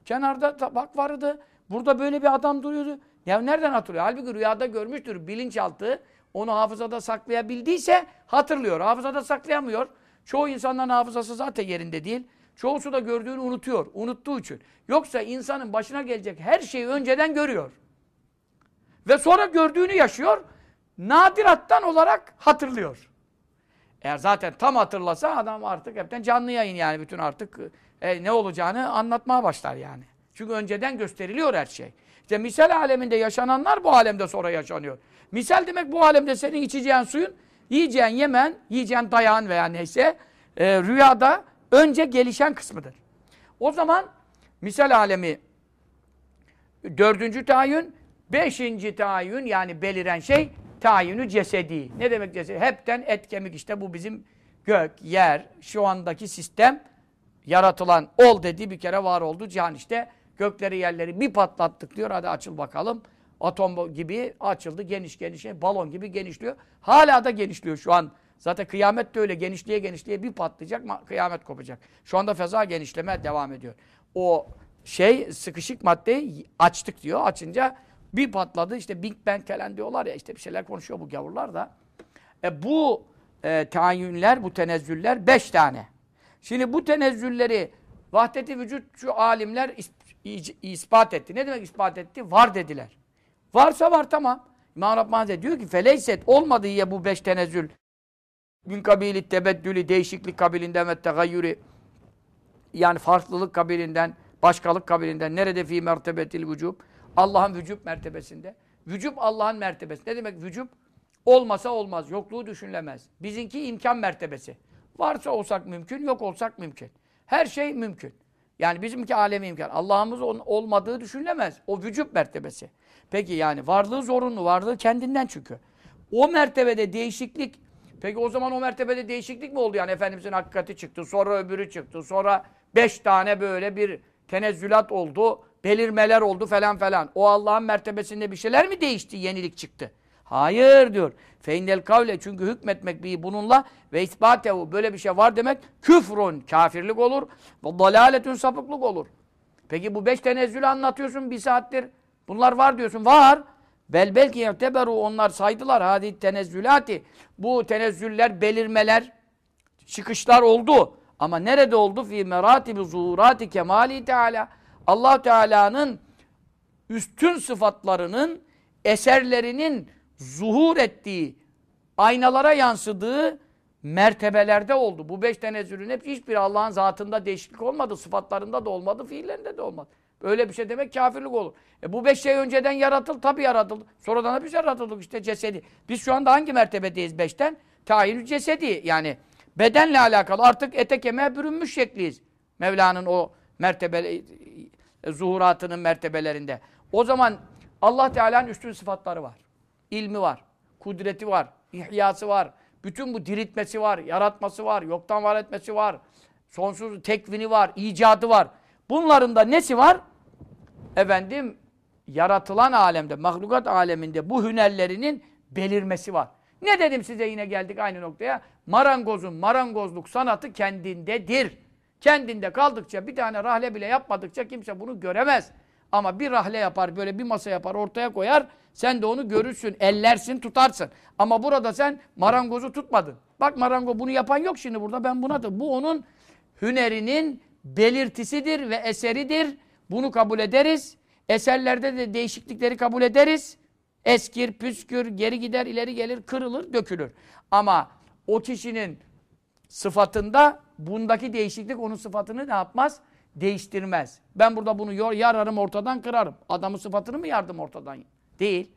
[SPEAKER 1] kenarda tabak vardı. Burada böyle bir adam duruyordu. Ya nereden hatırlıyor? Halbuki rüyada görmüştür bilinçaltı onu hafızada saklayabildiyse hatırlıyor. Hafızada saklayamıyor. Çoğu insanların hafızası zaten yerinde değil. Çoğusu da gördüğünü unutuyor. Unuttuğu için. Yoksa insanın başına gelecek her şeyi önceden görüyor. Ve sonra gördüğünü yaşıyor. Nadirattan olarak hatırlıyor. Eğer zaten tam hatırlasa adam artık hepten canlı yayın yani bütün artık e, ne olacağını anlatmaya başlar yani. Çünkü önceden gösteriliyor her şey. İşte misal aleminde yaşananlar bu alemde sonra yaşanıyor. Misal demek bu alemde senin içeceğin suyun, yiyeceğin yemen, yiyeceğin dayağın veya neyse e, rüyada önce gelişen kısmıdır. O zaman misal alemi dördüncü tayin, beşinci tayin yani beliren şey tayinü cesedi. Ne demek cesedi? Hepten et kemik işte bu bizim gök, yer, şu andaki sistem yaratılan ol dediği bir kere var oldu. Cihan işte gökleri yerleri bir patlattık diyor. Hadi açıl bakalım atom gibi açıldı geniş geniş balon gibi genişliyor. Hala da genişliyor şu an. Zaten kıyamet de öyle genişliğe genişliğe bir patlayacak kıyamet kopacak. Şu anda feza genişleme devam ediyor. O şey sıkışık maddeyi açtık diyor. Açınca bir patladı işte Big Bang falan diyorlar ya işte bir şeyler konuşuyor bu gavurlar da. E bu e, tayinnler, bu tenezzüller beş tane. Şimdi bu tenezzülleri vahdeti vücutçu alimler ispat etti. Ne demek ispat etti? Var dediler. Varsa var tamam. İmam Rabbani diyor ki feleyset olmadı ya bu beş tenezzül. Min kabili tebeddülü değişiklik kabilinden ve tegayyürü yani farklılık kabilinden, başkalık kabilinden nerede fi mertebetil vücub? Allah'ın vücub mertebesinde. Vücub Allah'ın mertebesi. Ne demek vücub? Olmasa olmaz. Yokluğu düşünülemez. Bizinki imkan mertebesi. Varsa olsak mümkün, yok olsak mümkün. Her şey mümkün. Yani bizimki alemi imkan. Allah'ımız olmadığı düşünülemez. O vücub mertebesi. Peki yani varlığı zorunlu, varlığı kendinden çünkü. O mertebede değişiklik, peki o zaman o mertebede değişiklik mi oldu yani Efendimizin hakikati çıktı, sonra öbürü çıktı, sonra beş tane böyle bir tenezzülat oldu, belirmeler oldu falan falan. O Allah'ın mertebesinde bir şeyler mi değişti, yenilik çıktı? Hayır diyor. Feyndel kavle çünkü hükmetmek bir bununla ve isbatehu böyle bir şey var demek küfrun kafirlik olur ve dalaletün sapıklık olur. Peki bu beş tenezzülü anlatıyorsun bir saattir. Bunlar var diyorsun. Var. Bel belki yeteberu onlar saydılar hadi tenezzülati. Bu tenezzüller, belirmeler, çıkışlar oldu. Ama nerede oldu? Fi meratibi zuhurati kemali teala. Allah Teala'nın üstün sıfatlarının eserlerinin zuhur ettiği, aynalara yansıdığı mertebelerde oldu. Bu beş tenezzülün hep hiçbir Allah'ın zatında değişiklik olmadı, sıfatlarında da olmadı, fiillerinde de olmadı. Öyle bir şey demek kafirlik olur. E bu beş şey önceden yaratıldı. Tabii yaratıldı. Sonradan da yaratıldık işte cesedi. Biz şu anda hangi mertebedeyiz beşten? Tayin cesedi. Yani bedenle alakalı artık ete kemiğe bürünmüş şekliyiz. Mevla'nın o mertebe e, zuhuratının mertebelerinde. O zaman Allah Teala'nın üstün sıfatları var. İlmi var. Kudreti var. İhyası var. Bütün bu diriltmesi var. Yaratması var. Yoktan var etmesi var. Sonsuz tekvini var. icadı var. Bunların da nesi var? efendim yaratılan alemde, mahlukat aleminde bu hünerlerinin belirmesi var. Ne dedim size yine geldik aynı noktaya. Marangozun marangozluk sanatı kendindedir. Kendinde kaldıkça bir tane rahle bile yapmadıkça kimse bunu göremez. Ama bir rahle yapar, böyle bir masa yapar, ortaya koyar. Sen de onu görürsün, ellersin, tutarsın. Ama burada sen marangozu tutmadın. Bak marango bunu yapan yok şimdi burada. Ben buna da. Bu onun hünerinin belirtisidir ve eseridir. Bunu kabul ederiz. Eserlerde de değişiklikleri kabul ederiz. Eskir, püskür, geri gider, ileri gelir, kırılır, dökülür. Ama o kişinin sıfatında bundaki değişiklik onun sıfatını ne yapmaz? Değiştirmez. Ben burada bunu yararım ortadan kırarım. Adamın sıfatını mı yardım ortadan? Değil.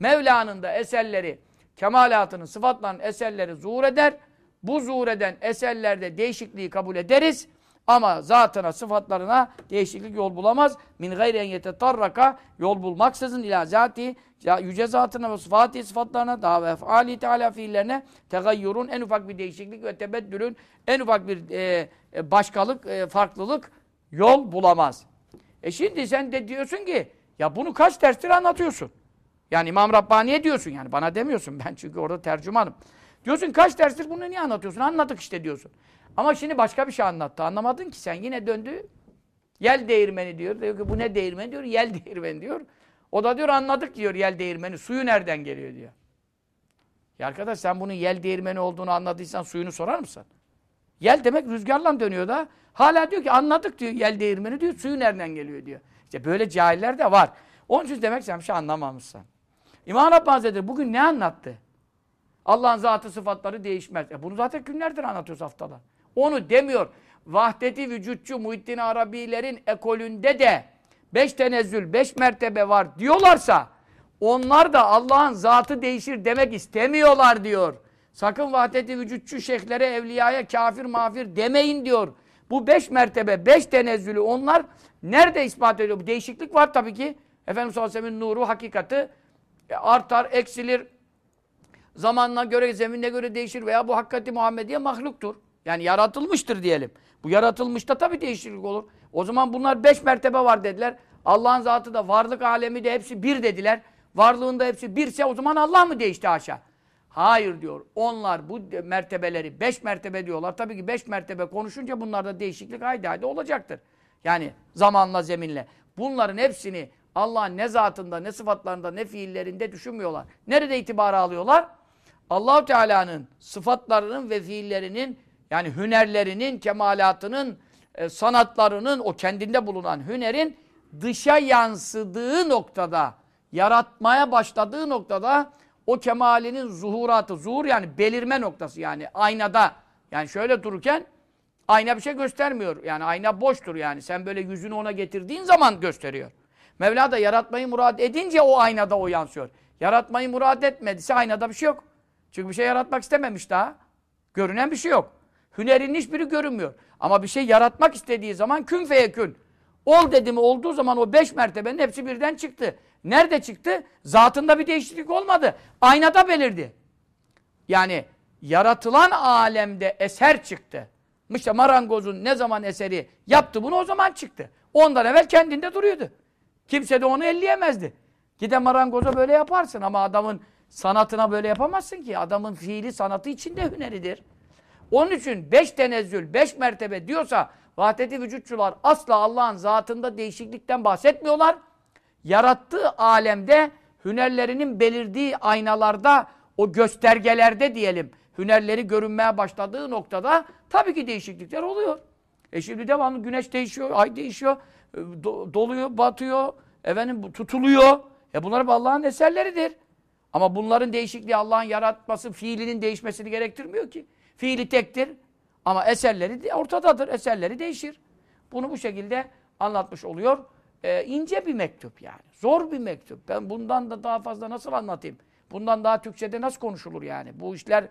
[SPEAKER 1] Mevla'nın da eserleri, kemalatının, sıfatlarının eserleri zuhur eder. Bu zuhur eden eserlerde değişikliği kabul ederiz. Ama zatına, sıfatlarına değişiklik yol bulamaz. Min gayri en yetetarraka yol bulmaksızın ila zati yüce zatına ve sıfatı sıfatlarına daha ve efali teala fiillerine tegayyurun en ufak bir değişiklik ve tebeddülün en ufak bir e, e, başkalık, e, farklılık yol bulamaz. E şimdi sen de diyorsun ki ya bunu kaç derstir anlatıyorsun? Yani İmam Rabbani'ye diyorsun yani bana demiyorsun ben çünkü orada tercümanım. Diyorsun kaç derstir bunu niye anlatıyorsun? Anladık işte diyorsun. Ama şimdi başka bir şey anlattı. Anlamadın ki sen yine döndü. Yel değirmeni diyor. Diyor ki bu ne değirmeni diyor. Yel değirmeni diyor. O da diyor anladık diyor yel değirmeni. Suyu nereden geliyor diyor. Ya arkadaş sen bunun yel değirmeni olduğunu anladıysan suyunu sorar mısın? Yel demek rüzgarla dönüyor da. Hala diyor ki anladık diyor yel değirmeni diyor. Suyu nereden geliyor diyor. İşte böyle cahiller de var. Onun için demek sen şey anlamamışsın. İmam Rabbani Hazretleri bugün ne anlattı? Allah'ın zatı sıfatları değişmez. E bunu zaten günlerdir anlatıyoruz haftada. Onu demiyor. Vahdeti vücutçu Muhittin Arabilerin ekolünde de beş tenezzül, beş mertebe var diyorlarsa onlar da Allah'ın zatı değişir demek istemiyorlar diyor. Sakın vahdeti vücutçu şeyhlere, evliyaya kafir mafir demeyin diyor. Bu beş mertebe, beş tenezzülü onlar nerede ispat ediyor? Bu değişiklik var tabii ki. Efendimiz sallallahu nuru, hakikati e, artar, eksilir. Zamanına göre, zeminine göre değişir veya bu hakikati Muhammediye mahluktur. Yani yaratılmıştır diyelim. Bu yaratılmışta tabii değişiklik olur. O zaman bunlar beş mertebe var dediler. Allah'ın zatı da varlık alemi de hepsi bir dediler. Varlığında hepsi birse o zaman Allah mı değişti aşağı? Hayır diyor. Onlar bu mertebeleri beş mertebe diyorlar. Tabii ki beş mertebe konuşunca bunlarda değişiklik haydi haydi olacaktır. Yani zamanla zeminle. Bunların hepsini Allah'ın ne zatında, ne sıfatlarında, ne fiillerinde düşünmüyorlar. Nerede itibara alıyorlar? Allahu Teala'nın sıfatlarının ve fiillerinin yani hünerlerinin, kemalatının, e, sanatlarının, o kendinde bulunan hünerin dışa yansıdığı noktada, yaratmaya başladığı noktada o kemalinin zuhuratı, zuhur yani belirme noktası yani aynada. Yani şöyle dururken ayna bir şey göstermiyor. Yani ayna boştur yani. Sen böyle yüzünü ona getirdiğin zaman gösteriyor. Mevla da yaratmayı murad edince o aynada o yansıyor. Yaratmayı murad etmediyse aynada bir şey yok. Çünkü bir şey yaratmak istememiş daha. Görünen bir şey yok. Hünerin hiçbiri görünmüyor. Ama bir şey yaratmak istediği zaman kün feyekün. Ol dedi mi olduğu zaman o beş mertebenin hepsi birden çıktı. Nerede çıktı? Zatında bir değişiklik olmadı. Aynada belirdi. Yani yaratılan alemde eser çıktı. İşte marangozun ne zaman eseri yaptı bunu o zaman çıktı. Ondan evvel kendinde duruyordu. Kimse de onu elleyemezdi. Gide marangoza böyle yaparsın ama adamın sanatına böyle yapamazsın ki. Adamın fiili sanatı içinde hüneridir. Onun için beş tenezzül, beş mertebe diyorsa vahdeti vücutçular asla Allah'ın zatında değişiklikten bahsetmiyorlar. Yarattığı alemde hünerlerinin belirdiği aynalarda, o göstergelerde diyelim, hünerleri görünmeye başladığı noktada tabii ki değişiklikler oluyor. E şimdi devamlı güneş değişiyor, ay değişiyor, e, do doluyor, batıyor, efendim tutuluyor. E bunlar Allah'ın eserleridir. Ama bunların değişikliği Allah'ın yaratması, fiilinin değişmesini gerektirmiyor ki. Fiili tektir ama eserleri ortadadır. Eserleri değişir. Bunu bu şekilde anlatmış oluyor. Ee, ince bir mektup yani. Zor bir mektup. Ben bundan da daha fazla nasıl anlatayım? Bundan daha Türkçe'de nasıl konuşulur yani? Bu işler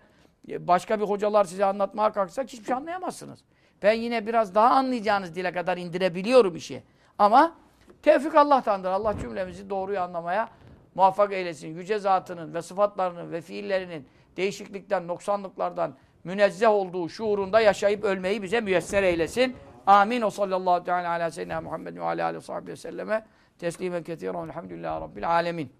[SPEAKER 1] e, başka bir hocalar size anlatmaya kalksak hiçbir şey anlayamazsınız. Ben yine biraz daha anlayacağınız dile kadar indirebiliyorum işi. Ama tevfik Allah'tandır. Allah cümlemizi doğruyu anlamaya muvaffak eylesin. Yüce zatının ve sıfatlarının ve fiillerinin değişiklikten, noksanlıklardan münezzeh olduğu şuurunda yaşayıp ölmeyi bize müyesser eylesin. Amin. O sallallahu teala ala seyyidina Muhammed ve ala aleyhi ve selleme teslimen ketiren. Elhamdülillahi Rabbil alemin.